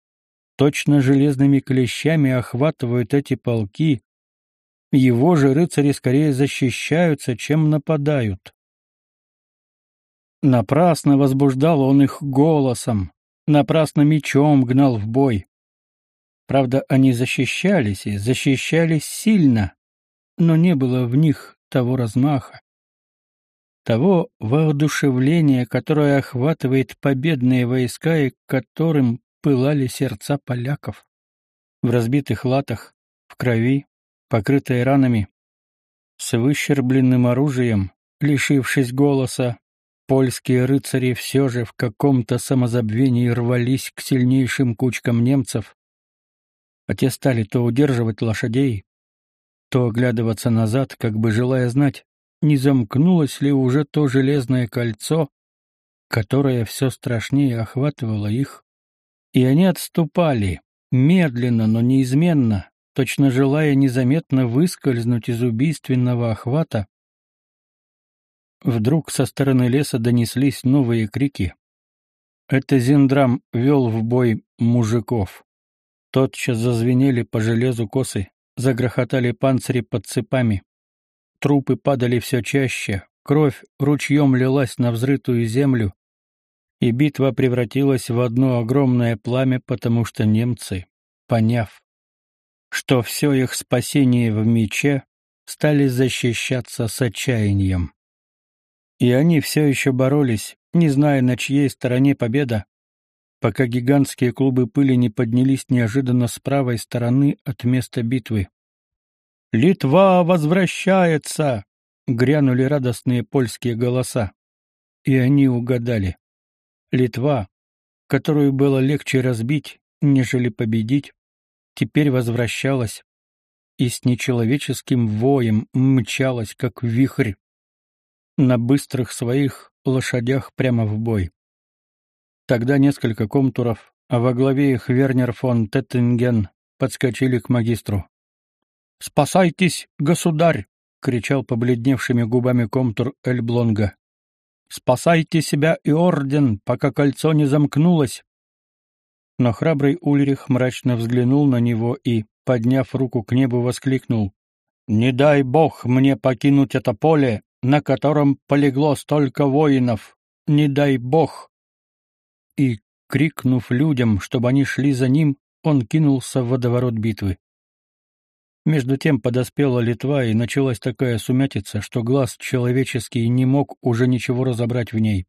точно железными клещами охватывают эти полки. Его же рыцари скорее защищаются, чем нападают. Напрасно возбуждал он их голосом, напрасно мечом гнал в бой. Правда, они защищались и защищались сильно, но не было в них того размаха, того воодушевления, которое охватывает победные войска и которым пылали сердца поляков. В разбитых латах, в крови, покрытые ранами, с выщербленным оружием, лишившись голоса, Польские рыцари все же в каком-то самозабвении рвались к сильнейшим кучкам немцев, а те стали то удерживать лошадей, то оглядываться назад, как бы желая знать, не замкнулось ли уже то железное кольцо, которое все страшнее охватывало их, и они отступали, медленно, но неизменно, точно желая незаметно выскользнуть из убийственного охвата, Вдруг со стороны леса донеслись новые крики. Это Зиндрам вел в бой мужиков. Тотчас зазвенели по железу косы, загрохотали панцири под цепами. Трупы падали все чаще, кровь ручьем лилась на взрытую землю, и битва превратилась в одно огромное пламя, потому что немцы, поняв, что все их спасение в мече, стали защищаться с отчаянием. И они все еще боролись, не зная, на чьей стороне победа, пока гигантские клубы пыли не поднялись неожиданно с правой стороны от места битвы. «Литва возвращается!» — грянули радостные польские голоса. И они угадали. Литва, которую было легче разбить, нежели победить, теперь возвращалась и с нечеловеческим воем мчалась, как вихрь, на быстрых своих лошадях прямо в бой. Тогда несколько комтуров, а во главе их Вернер фон Теттинген, подскочили к магистру. «Спасайтесь, государь!» — кричал побледневшими губами комтур Эльблонга. «Спасайте себя и орден, пока кольцо не замкнулось!» Но храбрый Ульрих мрачно взглянул на него и, подняв руку к небу, воскликнул. «Не дай бог мне покинуть это поле, на котором полегло столько воинов! Не дай бог!» И, крикнув людям, чтобы они шли за ним, он кинулся в водоворот битвы. Между тем подоспела Литва, и началась такая сумятица, что глаз человеческий не мог уже ничего разобрать в ней.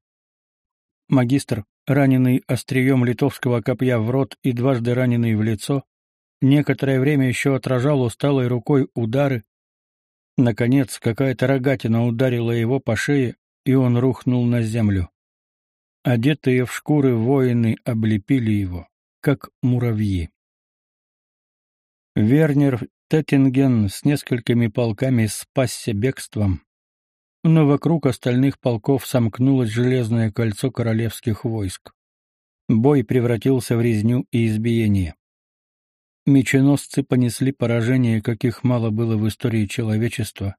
Магистр, раненый острием литовского копья в рот и дважды раненый в лицо, некоторое время еще отражал усталой рукой удары. Наконец, какая-то рогатина ударила его по шее, и он рухнул на землю. Одетые в шкуры воины облепили его, как муравьи. Вернер Теттинген с несколькими полками спасся бегством, но вокруг остальных полков сомкнулось железное кольцо королевских войск. Бой превратился в резню и избиение. Меченосцы понесли поражение, каких мало было в истории человечества.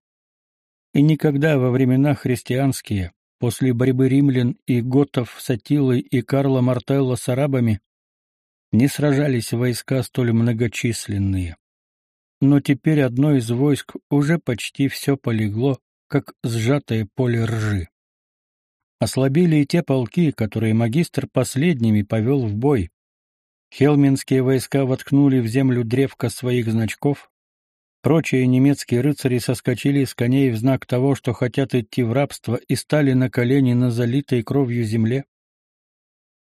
И никогда во времена христианские, после борьбы римлян и готов с Атилой и Карла Мартелла с арабами, не сражались войска столь многочисленные. Но теперь одно из войск уже почти все полегло, как сжатое поле ржи. Ослабели и те полки, которые магистр последними повел в бой. Хелминские войска воткнули в землю древко своих значков. Прочие немецкие рыцари соскочили с коней в знак того, что хотят идти в рабство, и стали на колени на залитой кровью земле.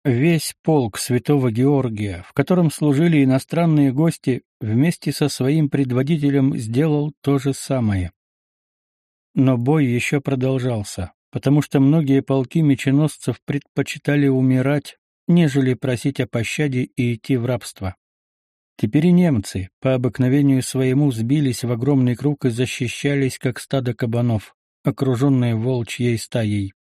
Весь полк святого Георгия, в котором служили иностранные гости, вместе со своим предводителем сделал то же самое. Но бой еще продолжался, потому что многие полки меченосцев предпочитали умирать, нежели просить о пощаде и идти в рабство. Теперь и немцы, по обыкновению своему, сбились в огромный круг и защищались, как стадо кабанов, окруженные волчьей стаей.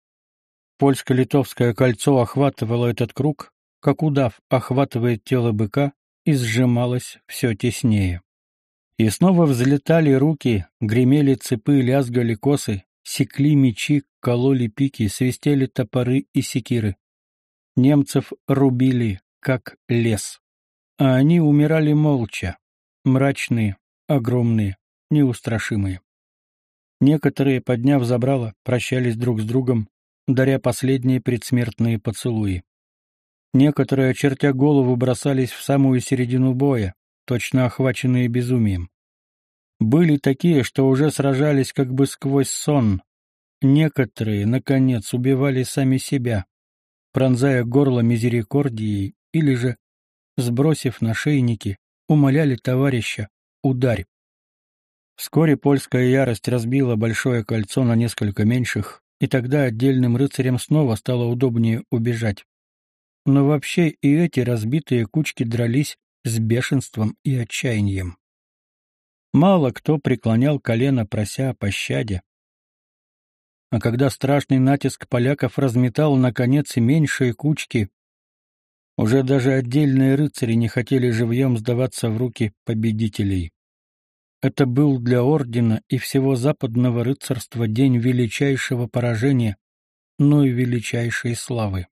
Польско-литовское кольцо охватывало этот круг, как удав охватывает тело быка, и сжималось все теснее. И снова взлетали руки, гремели цепы, лязгали косы, секли мечи, кололи пики, свистели топоры и секиры. Немцев рубили, как лес. А они умирали молча, мрачные, огромные, неустрашимые. Некоторые, подняв забрало, прощались друг с другом, даря последние предсмертные поцелуи. Некоторые, очертя голову, бросались в самую середину боя, точно охваченные безумием. Были такие, что уже сражались как бы сквозь сон. Некоторые, наконец, убивали сами себя, пронзая горло мизерикордией, или же, сбросив нашейники, умоляли товарища «ударь». Вскоре польская ярость разбила большое кольцо на несколько меньших, и тогда отдельным рыцарям снова стало удобнее убежать. Но вообще и эти разбитые кучки дрались с бешенством и отчаянием. Мало кто преклонял колено, прося о пощаде. А когда страшный натиск поляков разметал, наконец, и меньшие кучки, уже даже отдельные рыцари не хотели живьем сдаваться в руки победителей. Это был для ордена и всего западного рыцарства день величайшего поражения, но и величайшей славы.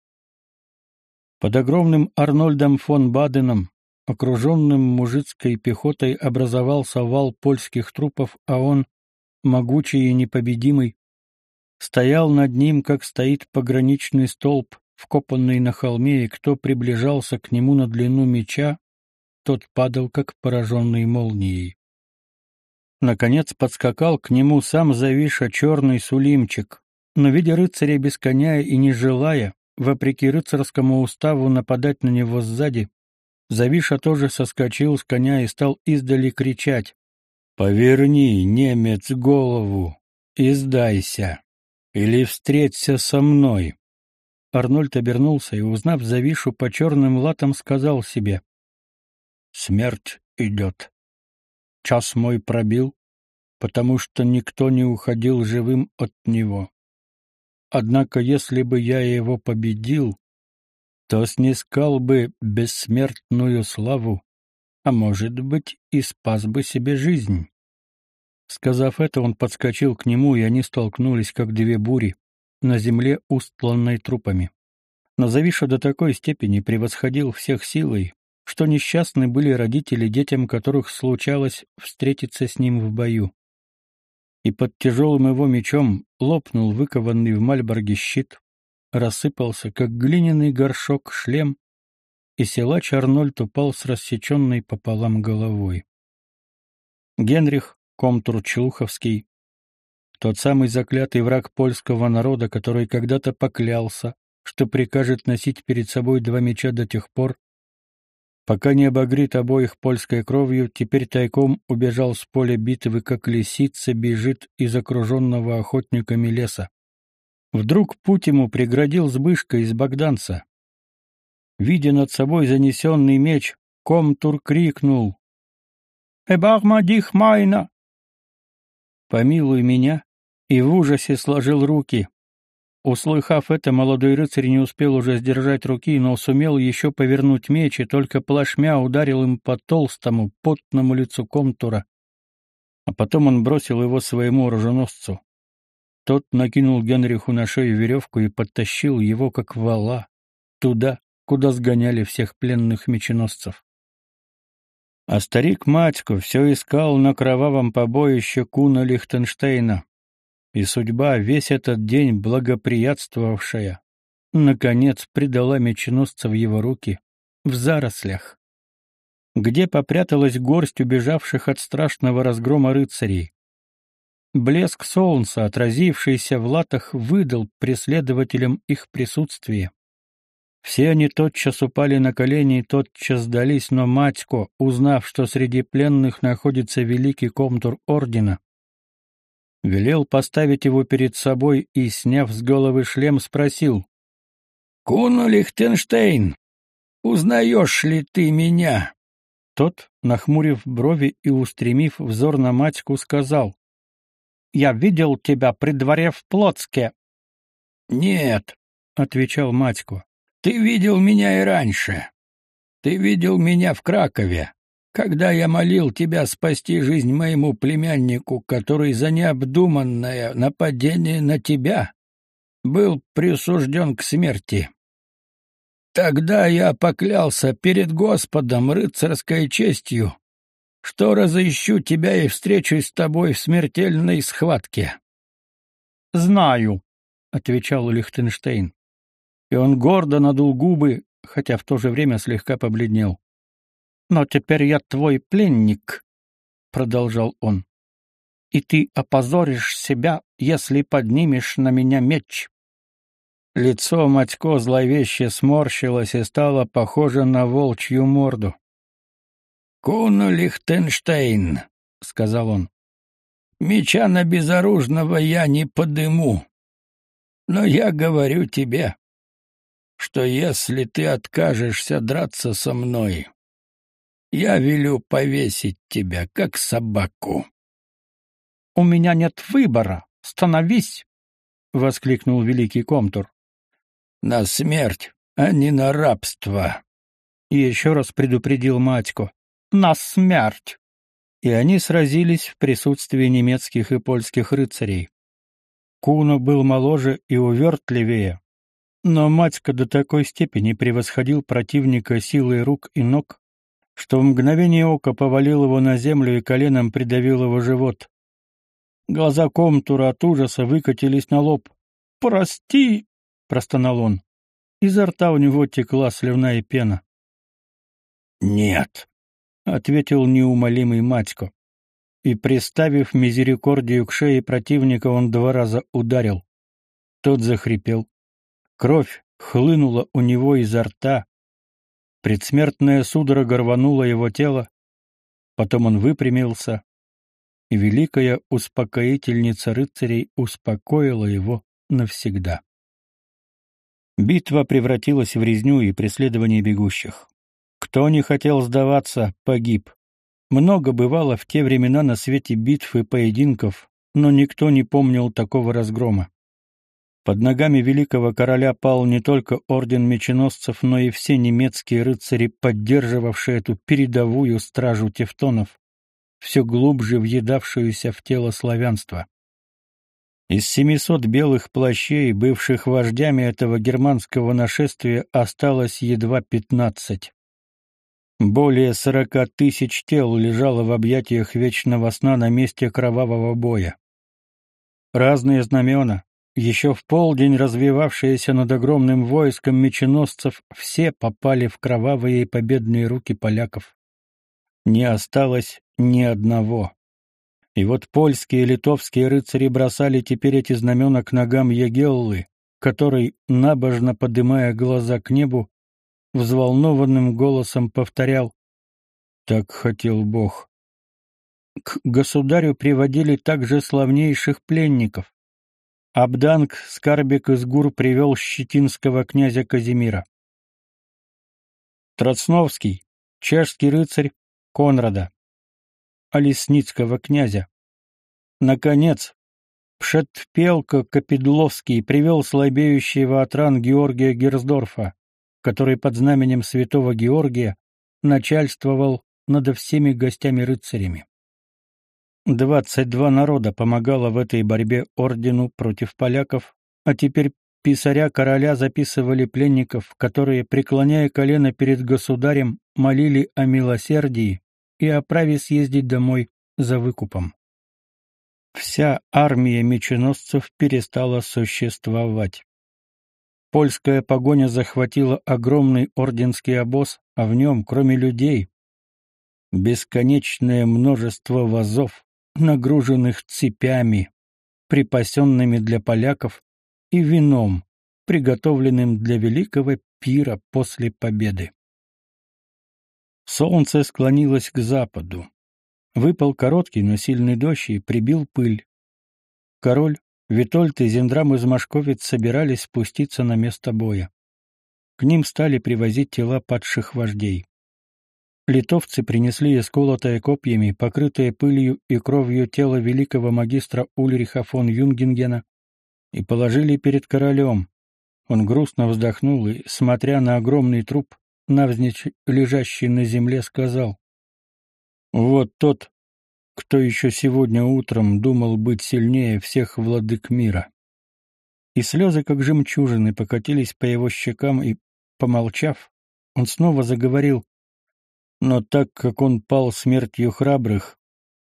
Под огромным Арнольдом фон Баденом, окруженным мужицкой пехотой, образовался вал польских трупов, а он, могучий и непобедимый, стоял над ним, как стоит пограничный столб, вкопанный на холме, и кто приближался к нему на длину меча, тот падал, как пораженный молнией. Наконец подскакал к нему сам Завиша черный сулимчик, но, видя рыцаря без коня и не желая, вопреки рыцарскому уставу, нападать на него сзади, Завиша тоже соскочил с коня и стал издали кричать «Поверни, немец, голову и сдайся, или встреться со мной!» Арнольд обернулся и, узнав Завишу по черным латам, сказал себе «Смерть идет. Час мой пробил, потому что никто не уходил живым от него. Однако если бы я его победил, то снискал бы бессмертную славу, а может быть, и спас бы себе жизнь. Сказав это, он подскочил к нему, и они столкнулись, как две бури, на земле, устланной трупами. Но Завиша до такой степени превосходил всех силой, что несчастны были родители, детям которых случалось встретиться с ним в бою. И под тяжелым его мечом лопнул выкованный в Мальборге щит, рассыпался, как глиняный горшок, шлем, и силач Арнольд упал с рассеченной пополам головой. Генрих, комтур Челуховский, тот самый заклятый враг польского народа, который когда-то поклялся, что прикажет носить перед собой два меча до тех пор, пока не обогрит обоих польской кровью, теперь тайком убежал с поля битвы, как лисица бежит из окруженного охотниками леса. Вдруг путь ему преградил Збышка из Богданца. Видя над собой занесенный меч, Комтур крикнул «Эбахмадих майна!» «Помилуй меня!» И в ужасе сложил руки. Услыхав это, молодой рыцарь не успел уже сдержать руки, но сумел еще повернуть меч, и только плашмя ударил им по толстому, потному лицу Комтура. А потом он бросил его своему оруженосцу. Тот накинул Генриху на шею веревку и подтащил его, как вала, туда, куда сгоняли всех пленных меченосцев. А старик Матько все искал на кровавом побоище Куна Лихтенштейна, и судьба, весь этот день благоприятствовавшая, наконец предала меченосца в его руки, в зарослях, где попряталась горсть убежавших от страшного разгрома рыцарей. Блеск солнца, отразившийся в латах, выдал преследователям их присутствие. Все они тотчас упали на колени и тотчас сдались, но Матько, узнав, что среди пленных находится великий комтур ордена, велел поставить его перед собой и, сняв с головы шлем, спросил. — Куну Лихтенштейн, узнаешь ли ты меня? Тот, нахмурив брови и устремив взор на Матьку, сказал. Я видел тебя при дворе в Плотске. Нет, отвечал Матько. Ты видел меня и раньше. Ты видел меня в Кракове, когда я молил тебя спасти жизнь моему племяннику, который за необдуманное нападение на тебя был присужден к смерти. Тогда я поклялся перед Господом рыцарской честью, что разыщу тебя и встречусь с тобой в смертельной схватке. — Знаю, — отвечал Лихтенштейн. И он гордо надул губы, хотя в то же время слегка побледнел. — Но теперь я твой пленник, — продолжал он. — И ты опозоришь себя, если поднимешь на меня меч. Лицо Матько зловеще сморщилось и стало похоже на волчью морду. «Куну Лихтенштейн», — сказал он, — «меча на безоружного я не подыму. Но я говорю тебе, что если ты откажешься драться со мной, я велю повесить тебя, как собаку». «У меня нет выбора. Становись!» — воскликнул великий комтур. «На смерть, а не на рабство!» И еще раз предупредил Матько на смерть!» И они сразились в присутствии немецких и польских рыцарей. Куно был моложе и увертливее, но Матька до такой степени превосходил противника силой рук и ног, что в мгновение ока повалил его на землю и коленом придавил его живот. Глаза комтура от ужаса выкатились на лоб. «Прости!» — простонал он. Изо рта у него текла сливная пена. «Нет!» — ответил неумолимый Матько. И, приставив мизерикордию к шее противника, он два раза ударил. Тот захрипел. Кровь хлынула у него изо рта. Предсмертная судорога рванула его тело. Потом он выпрямился, и великая успокоительница рыцарей успокоила его навсегда. Битва превратилась в резню и преследование бегущих. Кто не хотел сдаваться, погиб. Много бывало в те времена на свете битв и поединков, но никто не помнил такого разгрома. Под ногами великого короля пал не только орден меченосцев, но и все немецкие рыцари, поддерживавшие эту передовую стражу тевтонов, все глубже въедавшуюся в тело славянства. Из семисот белых плащей, бывших вождями этого германского нашествия, осталось едва пятнадцать. Более сорока тысяч тел лежало в объятиях вечного сна на месте кровавого боя. Разные знамена, еще в полдень развивавшиеся над огромным войском меченосцев, все попали в кровавые и победные руки поляков. Не осталось ни одного. И вот польские и литовские рыцари бросали теперь эти знамена к ногам Ягеллы, который, набожно подымая глаза к небу, взволнованным голосом повторял «Так хотел Бог». К государю приводили также славнейших пленников. Абданг Скарбек из Гур привел щетинского князя Казимира. Троцновский, чешский рыцарь Конрада, Олесницкого князя. Наконец, Пшетпелко Капедловский привел слабеющего от ран Георгия Герсдорфа который под знаменем святого Георгия начальствовал над всеми гостями-рыцарями. Двадцать два народа помогало в этой борьбе ордену против поляков, а теперь писаря короля записывали пленников, которые, преклоняя колено перед государем, молили о милосердии и о праве съездить домой за выкупом. Вся армия меченосцев перестала существовать. Польская погоня захватила огромный орденский обоз, а в нем, кроме людей, бесконечное множество вазов, нагруженных цепями, припасенными для поляков, и вином, приготовленным для великого пира после победы. Солнце склонилось к западу. Выпал короткий, но сильный дождь и прибил пыль. Король, Витольд и Зендрам из Машковец собирались спуститься на место боя. К ним стали привозить тела падших вождей. Литовцы принесли исколотое копьями, покрытое пылью и кровью тело великого магистра Ульриха фон Юнгингена, и положили перед королем. Он грустно вздохнул и, смотря на огромный труп, навзничь лежащий на земле, сказал, «Вот тот, кто еще сегодня утром думал быть сильнее всех владык мира. И слезы, как жемчужины, покатились по его щекам, и, помолчав, он снова заговорил. Но так как он пал смертью храбрых,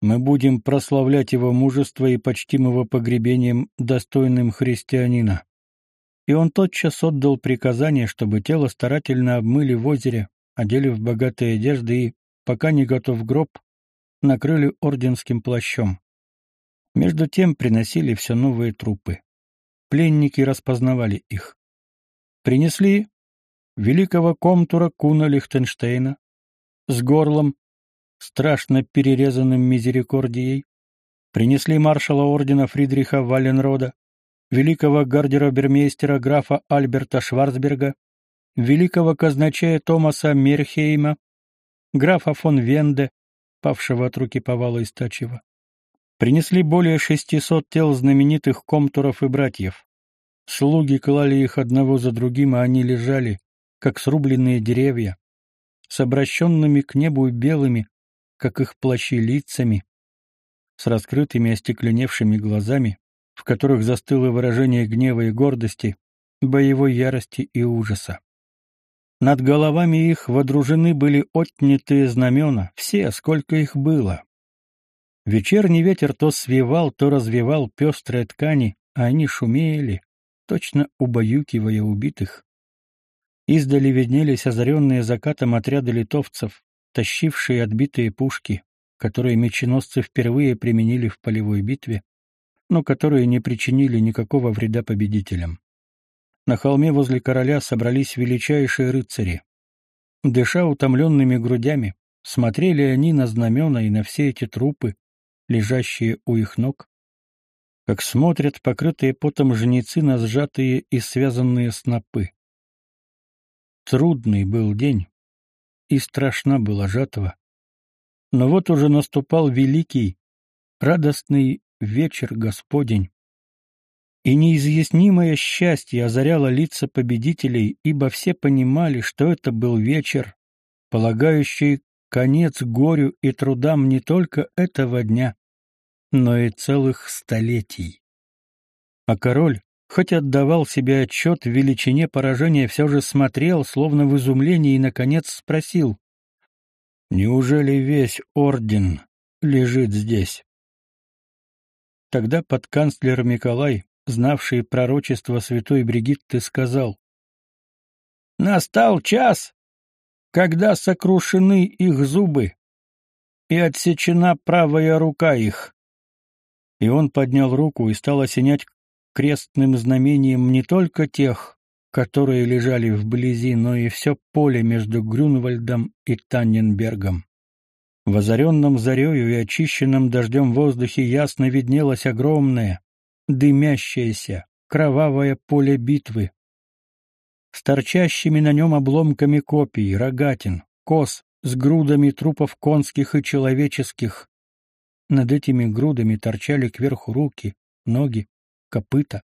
мы будем прославлять его мужество и почтим его погребением, достойным христианина. И он тотчас отдал приказание, чтобы тело старательно обмыли в озере, одели в богатые одежды и, пока не готов гроб, накрыли орденским плащом. Между тем приносили все новые трупы. Пленники распознавали их. Принесли великого комтура Куна Лихтенштейна с горлом, страшно перерезанным мизерикордией, принесли маршала ордена Фридриха Валенрода, великого гардеробермейстера графа Альберта Шварцберга, великого казначея Томаса Мерхейма, графа фон Венде, павшего от руки Повала Истачева. Принесли более шестисот тел знаменитых комтуров и братьев. Слуги клали их одного за другим, а они лежали, как срубленные деревья, с обращенными к небу белыми, как их плащи лицами, с раскрытыми остекленевшими глазами, в которых застыло выражение гнева и гордости, боевой ярости и ужаса. Над головами их водружены были отнятые знамена, все, сколько их было. Вечерний ветер то свивал, то развивал пестрые ткани, а они шумели, точно убаюкивая убитых. Издали виднелись озаренные закатом отряды литовцев, тащившие отбитые пушки, которые меченосцы впервые применили в полевой битве, но которые не причинили никакого вреда победителям. На холме возле короля собрались величайшие рыцари. Дыша утомленными грудями, смотрели они на знамена и на все эти трупы, лежащие у их ног, как смотрят покрытые потом жнецы на сжатые и связанные снопы. Трудный был день, и страшна была жатва. Но вот уже наступал великий, радостный вечер Господень, и неизъяснимое счастье озаряло лица победителей, ибо все понимали, что это был вечер, полагающий конец горю и трудам не только этого дня, но и целых столетий. А король, хоть отдавал себе отчет в величине поражения, все же смотрел, словно в изумлении, и, наконец, спросил, «Неужели весь орден лежит здесь?» Тогда подканцлер Николай, знавший пророчество святой Бригитты, сказал, «Настал час, когда сокрушены их зубы, и отсечена правая рука их». И он поднял руку и стал осенять крестным знамением не только тех, которые лежали вблизи, но и все поле между Грюнвальдом и Танненбергом. В озаренном зарею и очищенном дождем воздухе ясно виднелось огромное, дымящееся, кровавое поле битвы. С торчащими на нем обломками копий, рогатин, кос, с грудами трупов конских и человеческих. Над этими грудами торчали кверху руки, ноги, копыта.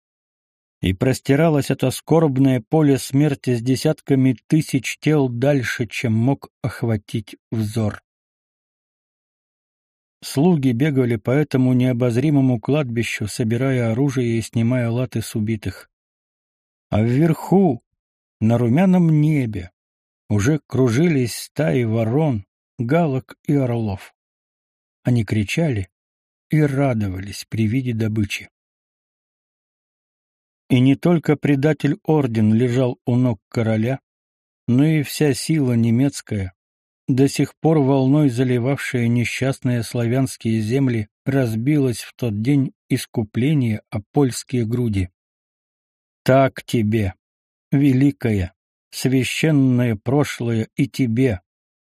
И простиралось это скорбное поле смерти с десятками тысяч тел дальше, чем мог охватить взор. Слуги бегали по этому необозримому кладбищу, собирая оружие и снимая латы с убитых. А вверху, на румяном небе, уже кружились стаи ворон, галок и орлов. Они кричали и радовались при виде добычи. И не только предатель орден лежал у ног короля, но и вся сила немецкая, до сих пор волной заливавшая несчастные славянские земли, разбилась в тот день искупления о польские груди. Так тебе, великое, священное прошлое и тебе,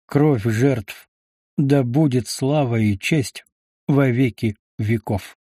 кровь жертв, да будет слава и честь во веки веков.